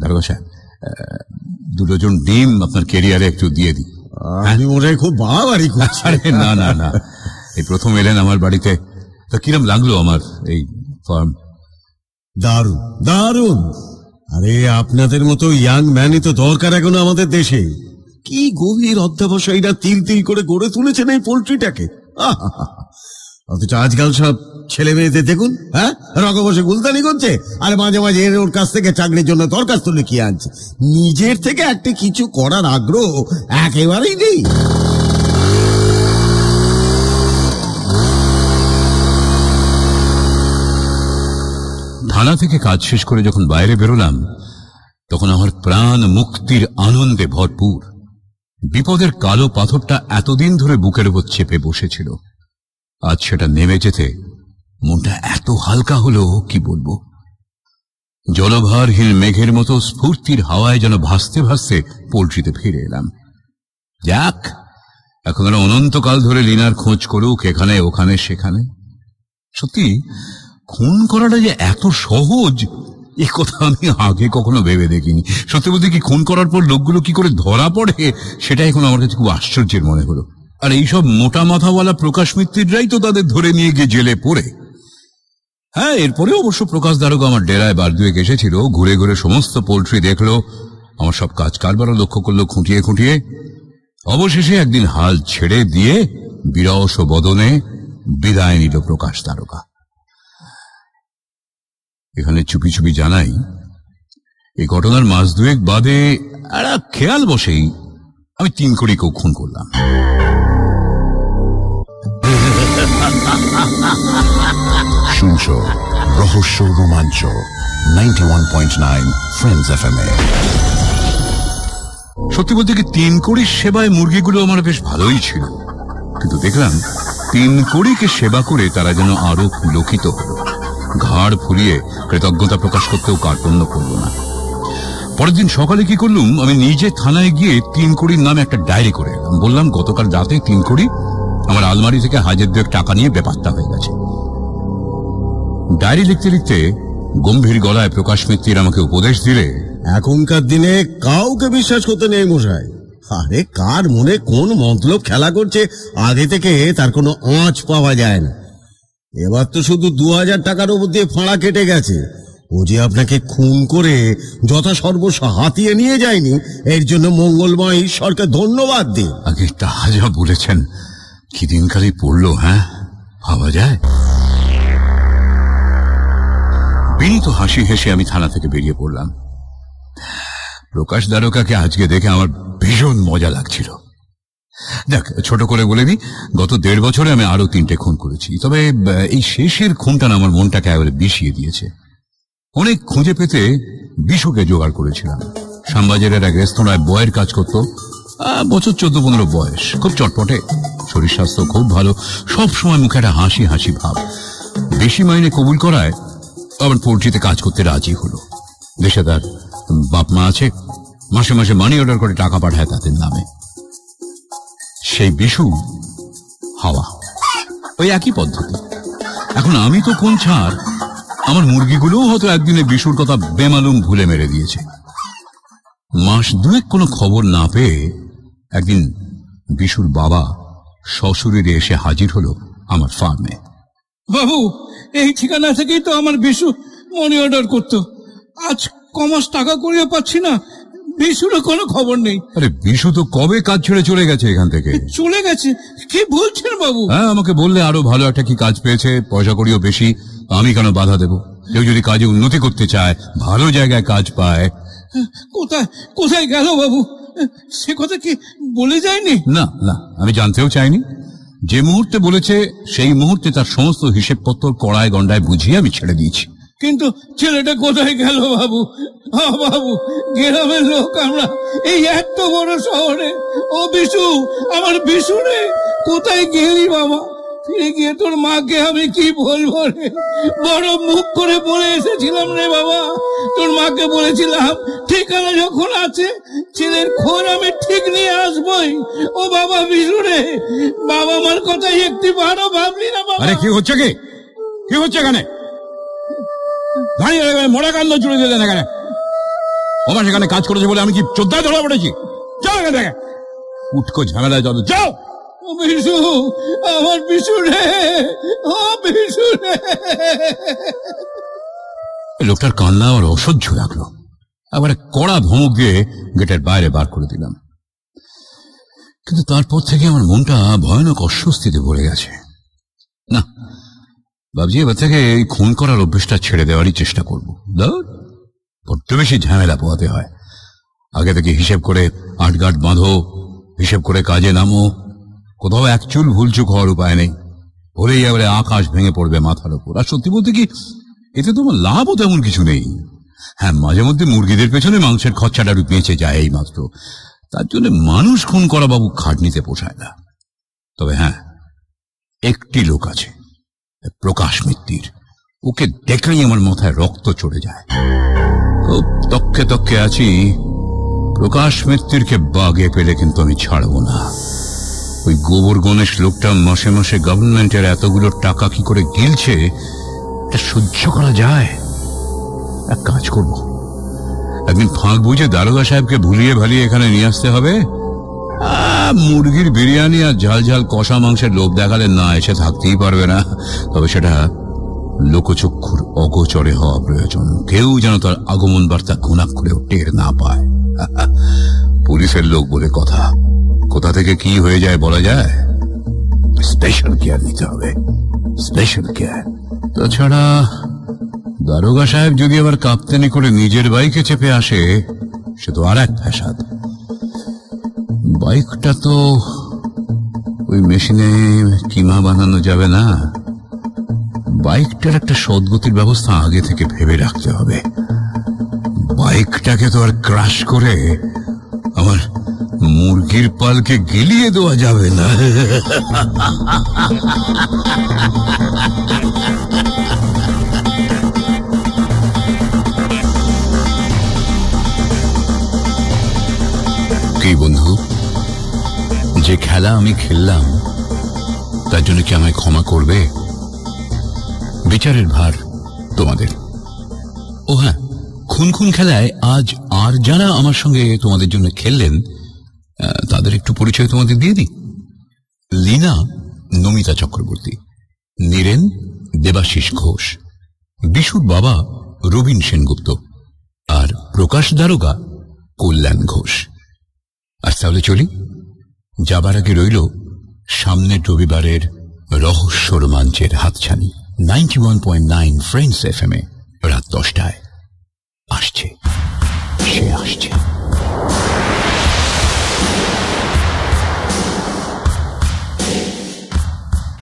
দারোগা সাহেব আহ, দু ডজন ডিম আপনার কেরিয়ারে একটু দিয়ে দিই। আপনি মশাই খুব বাড়াবাড়ি করছেন আরে না না না। এই প্রথম এলেন আমার বাড়িতে। তো কিরম লাগল আমার এই ফার্ম দারুণ দারুণ। আরে আপনাদের মতো ইয়াং ম্যানই তো দরকার এখন আমাদের দেশে। কি গভীর অধ্যাবসায়ীরা তিল তিল করে গড়ে তুলেছেন এই পোলট্রিটাকে। অথচ আজকাল সব ছেলে মেয়েদের দেখুন হ্যাঁ? রক বসে গুলতানি করছে, আর মাঝে মাঝে এর ওর কাছ থেকে চাকরির জন্য দরখাস্ত লিখিয়ে আনছে। নিজের থেকে একটা কিছু করার আগ্রহ একেবারেই নেই। থানা থেকে কাজ শেষ করে যখন বাইরে বেরোলাম, তখন আমার প্রাণ মুক্তির আনন্দে ভরপুর। বিপদের কালো পাথরটা এতদিন ধরে বুকের উপর চেপে বসেছিল। আজ সেটা নেমে যেতে মনটা এত হালকা হলো, কি বলব? জলভারহীন মেঘের মতো স্ফূর্তির হাওয়ায় যেন ভাসতে ভাসতে পোলট্রিতে ফিরে এলাম। যাক, এখন আর অনন্তকাল ধরে লিনার খোঁজ করুক, এখানে, ওখানে, সেখানে। সত্যি, খুন করাটা যে এত সহজ, এ কথা আমি আগে কখনো ভেবে দেখিনি। সত্যি বলতে কি, খুন করার পর লোকগুলো কি করে ধরা পড়ে সেটা এখন আমার কাছে খুব আশ্চর্যের মনে হলো। আর এইসব মোটা মাথাওয়ালা প্রকাশ মিত্রিরাই তো তাদের ধরে নিয়ে গিয়ে জেলে পড়ে। হ্যাঁ এরপরে অবশ্য প্রকাশ দারোগা আমার ডেরায় বার দুয়েক এসেছিল, ঘুরে ঘুরে সমস্ত পোলট্রি দেখল, আমার সব কাজ কারবারও লক্ষ্য করল খুঁটিয়ে খুঁটিয়ে। অবশেষে একদিন হাল ছেড়ে দিয়ে বিরস বদনে বিদায় নিল প্রকাশ তারকা এখানে চুপি চুপি জানাই, এই ঘটনার মাস দুয়েক বাদে একটা খেয়াল বসেই আমি তিন কোটিকেও খুন করলাম। শুনছো রহস্য রোমাঞ্চ ninety one point nine friends F M এ। সত্যি বলতে কি তিন কোড়ির সেবায় মুরগিগুলো আমার বেশ ভালোই ছিল। কিন্তু দেখলাম তিন কোড়িকে সেবা করে তারা যেন আরও পুলকিত ঘাড় ফুলিয়ে কৃতজ্ঞতা প্রকাশ করতেও কার্পণ্য করল না। পরের দিন সকালে কি করলুম, আমি নিজে থানায় গিয়ে তিন কোড়ির নামে একটা ডায়েরি করে বললাম, গতকাল রাতে তিন কোড়ি আমার আলমারি থেকে হাজার দুয়েক টাকা নিয়ে বেপাত্তা হয়ে গেছে। ডায়েরি লিখতে লিখতে গম্ভীর গলায় প্রকাশ মিত্তির আমাকে উপদেশ দিলে এখনকার দিনে কাউকে বিশ্বাস করতে নেই মশাই। আরে কার মনে কোন মতলব খেলা করছে আগে থেকে তার কোনো আঁচ পাওয়া যায় না। এবার তো শুধু দু হাজার টাকার উপর দিয়ে ফাঁড়া কেটে গেছে। ও যে আপনাকে খুন করে যথা সর্বস্ব হাতিয়ে নিয়ে যায়নি এর জন্য মঙ্গলময় ঈশ্বরকে ধন্যবাদ দিই আগে তা যা বলেছেন কি দিনকালই পড়ল হ্যাঁ? ভাবা যায়? বিনীত হাসি হেসে আমি থানা থেকে বেরিয়ে পড়লাম। প্রকাশ দ্বারকাকে আজকে দেখে আমার ভীষণ মজা লাগছিল। দেখ, ছোট করে বলে দিই গত দেড় বছরে আমি আরও তিনটে খুন করেছি। তবে এই শেষের খুনটা না আমার মনটাকে একেবারে বিষিয়ে দিয়েছে। অনেক খুঁজে পেতে বিশুকে জোগাড় করেছিলাম। শ্যামবাজারের এক রেস্তোরাঁয় বয়ের কাজ করত। বছর চোদ্দ পনেরো বয়স। খুব চটপটে। শরীর স্বাস্থ্য খুব ভালো। সব সময় মুখে একটা হাসি হাসি ভাব। বেশি মাইনে কবুল করায় আবার পোল্ট্রিতে কাজ করতে রাজি হলো। দেশে তার বাপ মা আছে, মাসে মাসে মানি অর্ডার করে টাকা পাঠায় তাদের নামে। সেই বিশু হাওয়া। ওই একই পদ্ধতি। এখন আমি তো কোন ছাড়, আমার মুরগিগুলোও হয়তো একদিনে বিশুর কথা বেমালুম ভুলে মেরে দিয়েছে। মাস দুয়েক কোনো খবর না পেয়ে একদিন বিশুর বাবা শ্বশুরের এসে হাজির হলো আমার ফার্মে বাবু এই ঠিকানা থেকেই তো আমার বিশু মনি অর্ডার করতো। আজ কমাস টাকা করিয়ে পাচ্ছি না বিশুরও কোনো খবর নেই। আরে বিশু তো কবে কাজ ছেড়ে চলে গেছে এখান থেকে? চলে গেছে? কি বলছেন বাবু? হ্যাঁ আমাকে বললে আরও ভালো একটা কি কাজ পেয়েছে পয়সা করিও বেশি আমি কেন বাধা দেব? কেউ যদি কাজে উন্নতি করতে চায় ভালো জায়গায় কাজ পায়। কোথায় কোথায় গেল বাবু? সে কথা কি বলে যায়নি? না না আমি জানতেও চাইনি। যে মুহূর্তে বলেছে সেই মুহূর্তে তার সমস্ত হিসেবপত্র কড়ায় গন্ডায় বুঝিয়ে আমি ছেড়ে দিয়েছি। কিন্তু ছেলেটা কোথায় গেল বাবু? হা বাবু গ্রামের লোক আমরা এই এত বড় শহরে। ও বিশু আমার বিশু রে কোথায় গেলি বাবা? ফিরে গিয়ে তোর মাকে আমি কি বলব রে? বড় মুখ করে বলে এসেছিলাম রে বাবা। তোর মাকে বলেছিলাম, ঠিকানা যখন আছে, ছেলের খোঁজ আমি ঠিক নিয়ে আসবই। ও বাবা বিশু রে, বাবা মার একটি ভাবলি না বাবা। আরে, কি হচ্ছে কি? কি হচ্ছে এখানে? দাঁড়িয়ে মরা কান্দ জুড়ে দিলেন এখানে। আমার সেখানে কাজ করেছে বলে আমি কি চোদ্দায় ধরা পড়েছি? যাও এখান উটকো ঝামেলায় যাও! বিশু, আমার বিশু ও লোকটার কান্না আমার অসহ্য লাগল। আবার কড়া ধমক দিয়ে গেটের বাইরে বার করে দিলাম। কিন্তু তারপর থেকে আমার মনটা ভয়ানক অস্বস্তিতে ভরে গেছে। না, ভাবছি এবার থেকে এই খুন করার অভ্যেসটা ছেড়ে দেওয়ারই চেষ্টা করব। বড্ড বেশি ঝামেলা পোয়াতে হয়। আগে থেকে হিসেব করে আটগাট বাঁধো, হিসেব করে কাজে নামো কোথাও এক চুল ভুলচুক হওয়ার উপায় নেই। হলেই এবারে আকাশ ভেঙে পড়বে মাথার উপর। আর সত্যি বলতে কি, এতে তোমার লাভও তেমন কিছু নেই। হ্যাঁ মাঝে মধ্যে মুরগিদের পেছনে মাংসের খরচাটা বেঁচে যায় এই মাত্র তার জন্য মানুষ খুন করা বাবু খাটনিতে পোষায় না। তবে হ্যাঁ একটি লোক আছে, প্রকাশ মিত্তির। ওকে দেখলেই আমার মাথায় রক্ত চড়ে যায়। খুব তক্ষে তককে আছি, প্রকাশ মিত্তিরকে বাগে পেলে কিন্তু আমি ছাড়বো না। ওই গোবর গণেশ লোকটা মাসে মাসে গভর্নমেন্টের এতগুলো টাকা কি করে গিলছে এটা সহ্য করা যায়। এক কাজ করব। একদিন ফাঁক বুঝে দারোগা সাহেবকে ভুলিয়ে ভালিয়ে এখানে নিয়ে আসতে হবে। মুরগির বিরিয়ানি আর ঝাল ঝাল কষা মাংসের লোভ দেখালে না এসে থাকতেই পারবে না। তবে সেটা লোকচক্ষুর অগোচরে হওয়া প্রয়োজন। কেউ যেন তার আগমন বার্তা ঘুণাক্ষরেও টের না পায়। পুলিশের লোক বলে কথা। কোথা থেকে কি হয়ে যায় বলা যায়? স্পেশাল কেয়ার নিতে হবে। স্পেশাল কেয়ার তাছাড়া দারোগা সাহেব যদি আবার কাপ্তেনি করে নিজের বাইকে চেপে আসে সে তো আর এক ফ্যাসাদ। বাইকটা তো ওই মেশিনে কিমা বানানো যাবে না। বাইকটার একটা সদ্গতির ব্যবস্থা আগে থেকে ভেবে রাখতে হবে। বাইকটাকে তো আর ক্রাশ করে আমার মুরগির পালকে গিলিয়ে দেওয়া যাবে না। কি বন্ধু? যে খেলা আমি খেললাম, তার জন্য কি আমায় ক্ষমা করবে? বিচারের ভার তোমাদের। ও হ্যাঁ খুন খুন খেলায় আজ আর যারা আমার সঙ্গে তোমাদের জন্য খেললেন তাদের একটু পরিচয় তোমাদের দিয়ে দিই। লীনা, নমিতা চক্রবর্তী, নীরেন, দেবাশিস ঘোষ, বিশুর বাবা রবীন সেনগুপ্ত আর প্রকাশ দারোগা, কল্যাণ ঘোষ। আর তাহলে চলি, যাবার আগে রইল সামনের রবিবারের রহস্য রোমাঞ্চের হাতছানি ninety one point nine friends F M এ রাত দশটায়। আসছে, সে আসছে।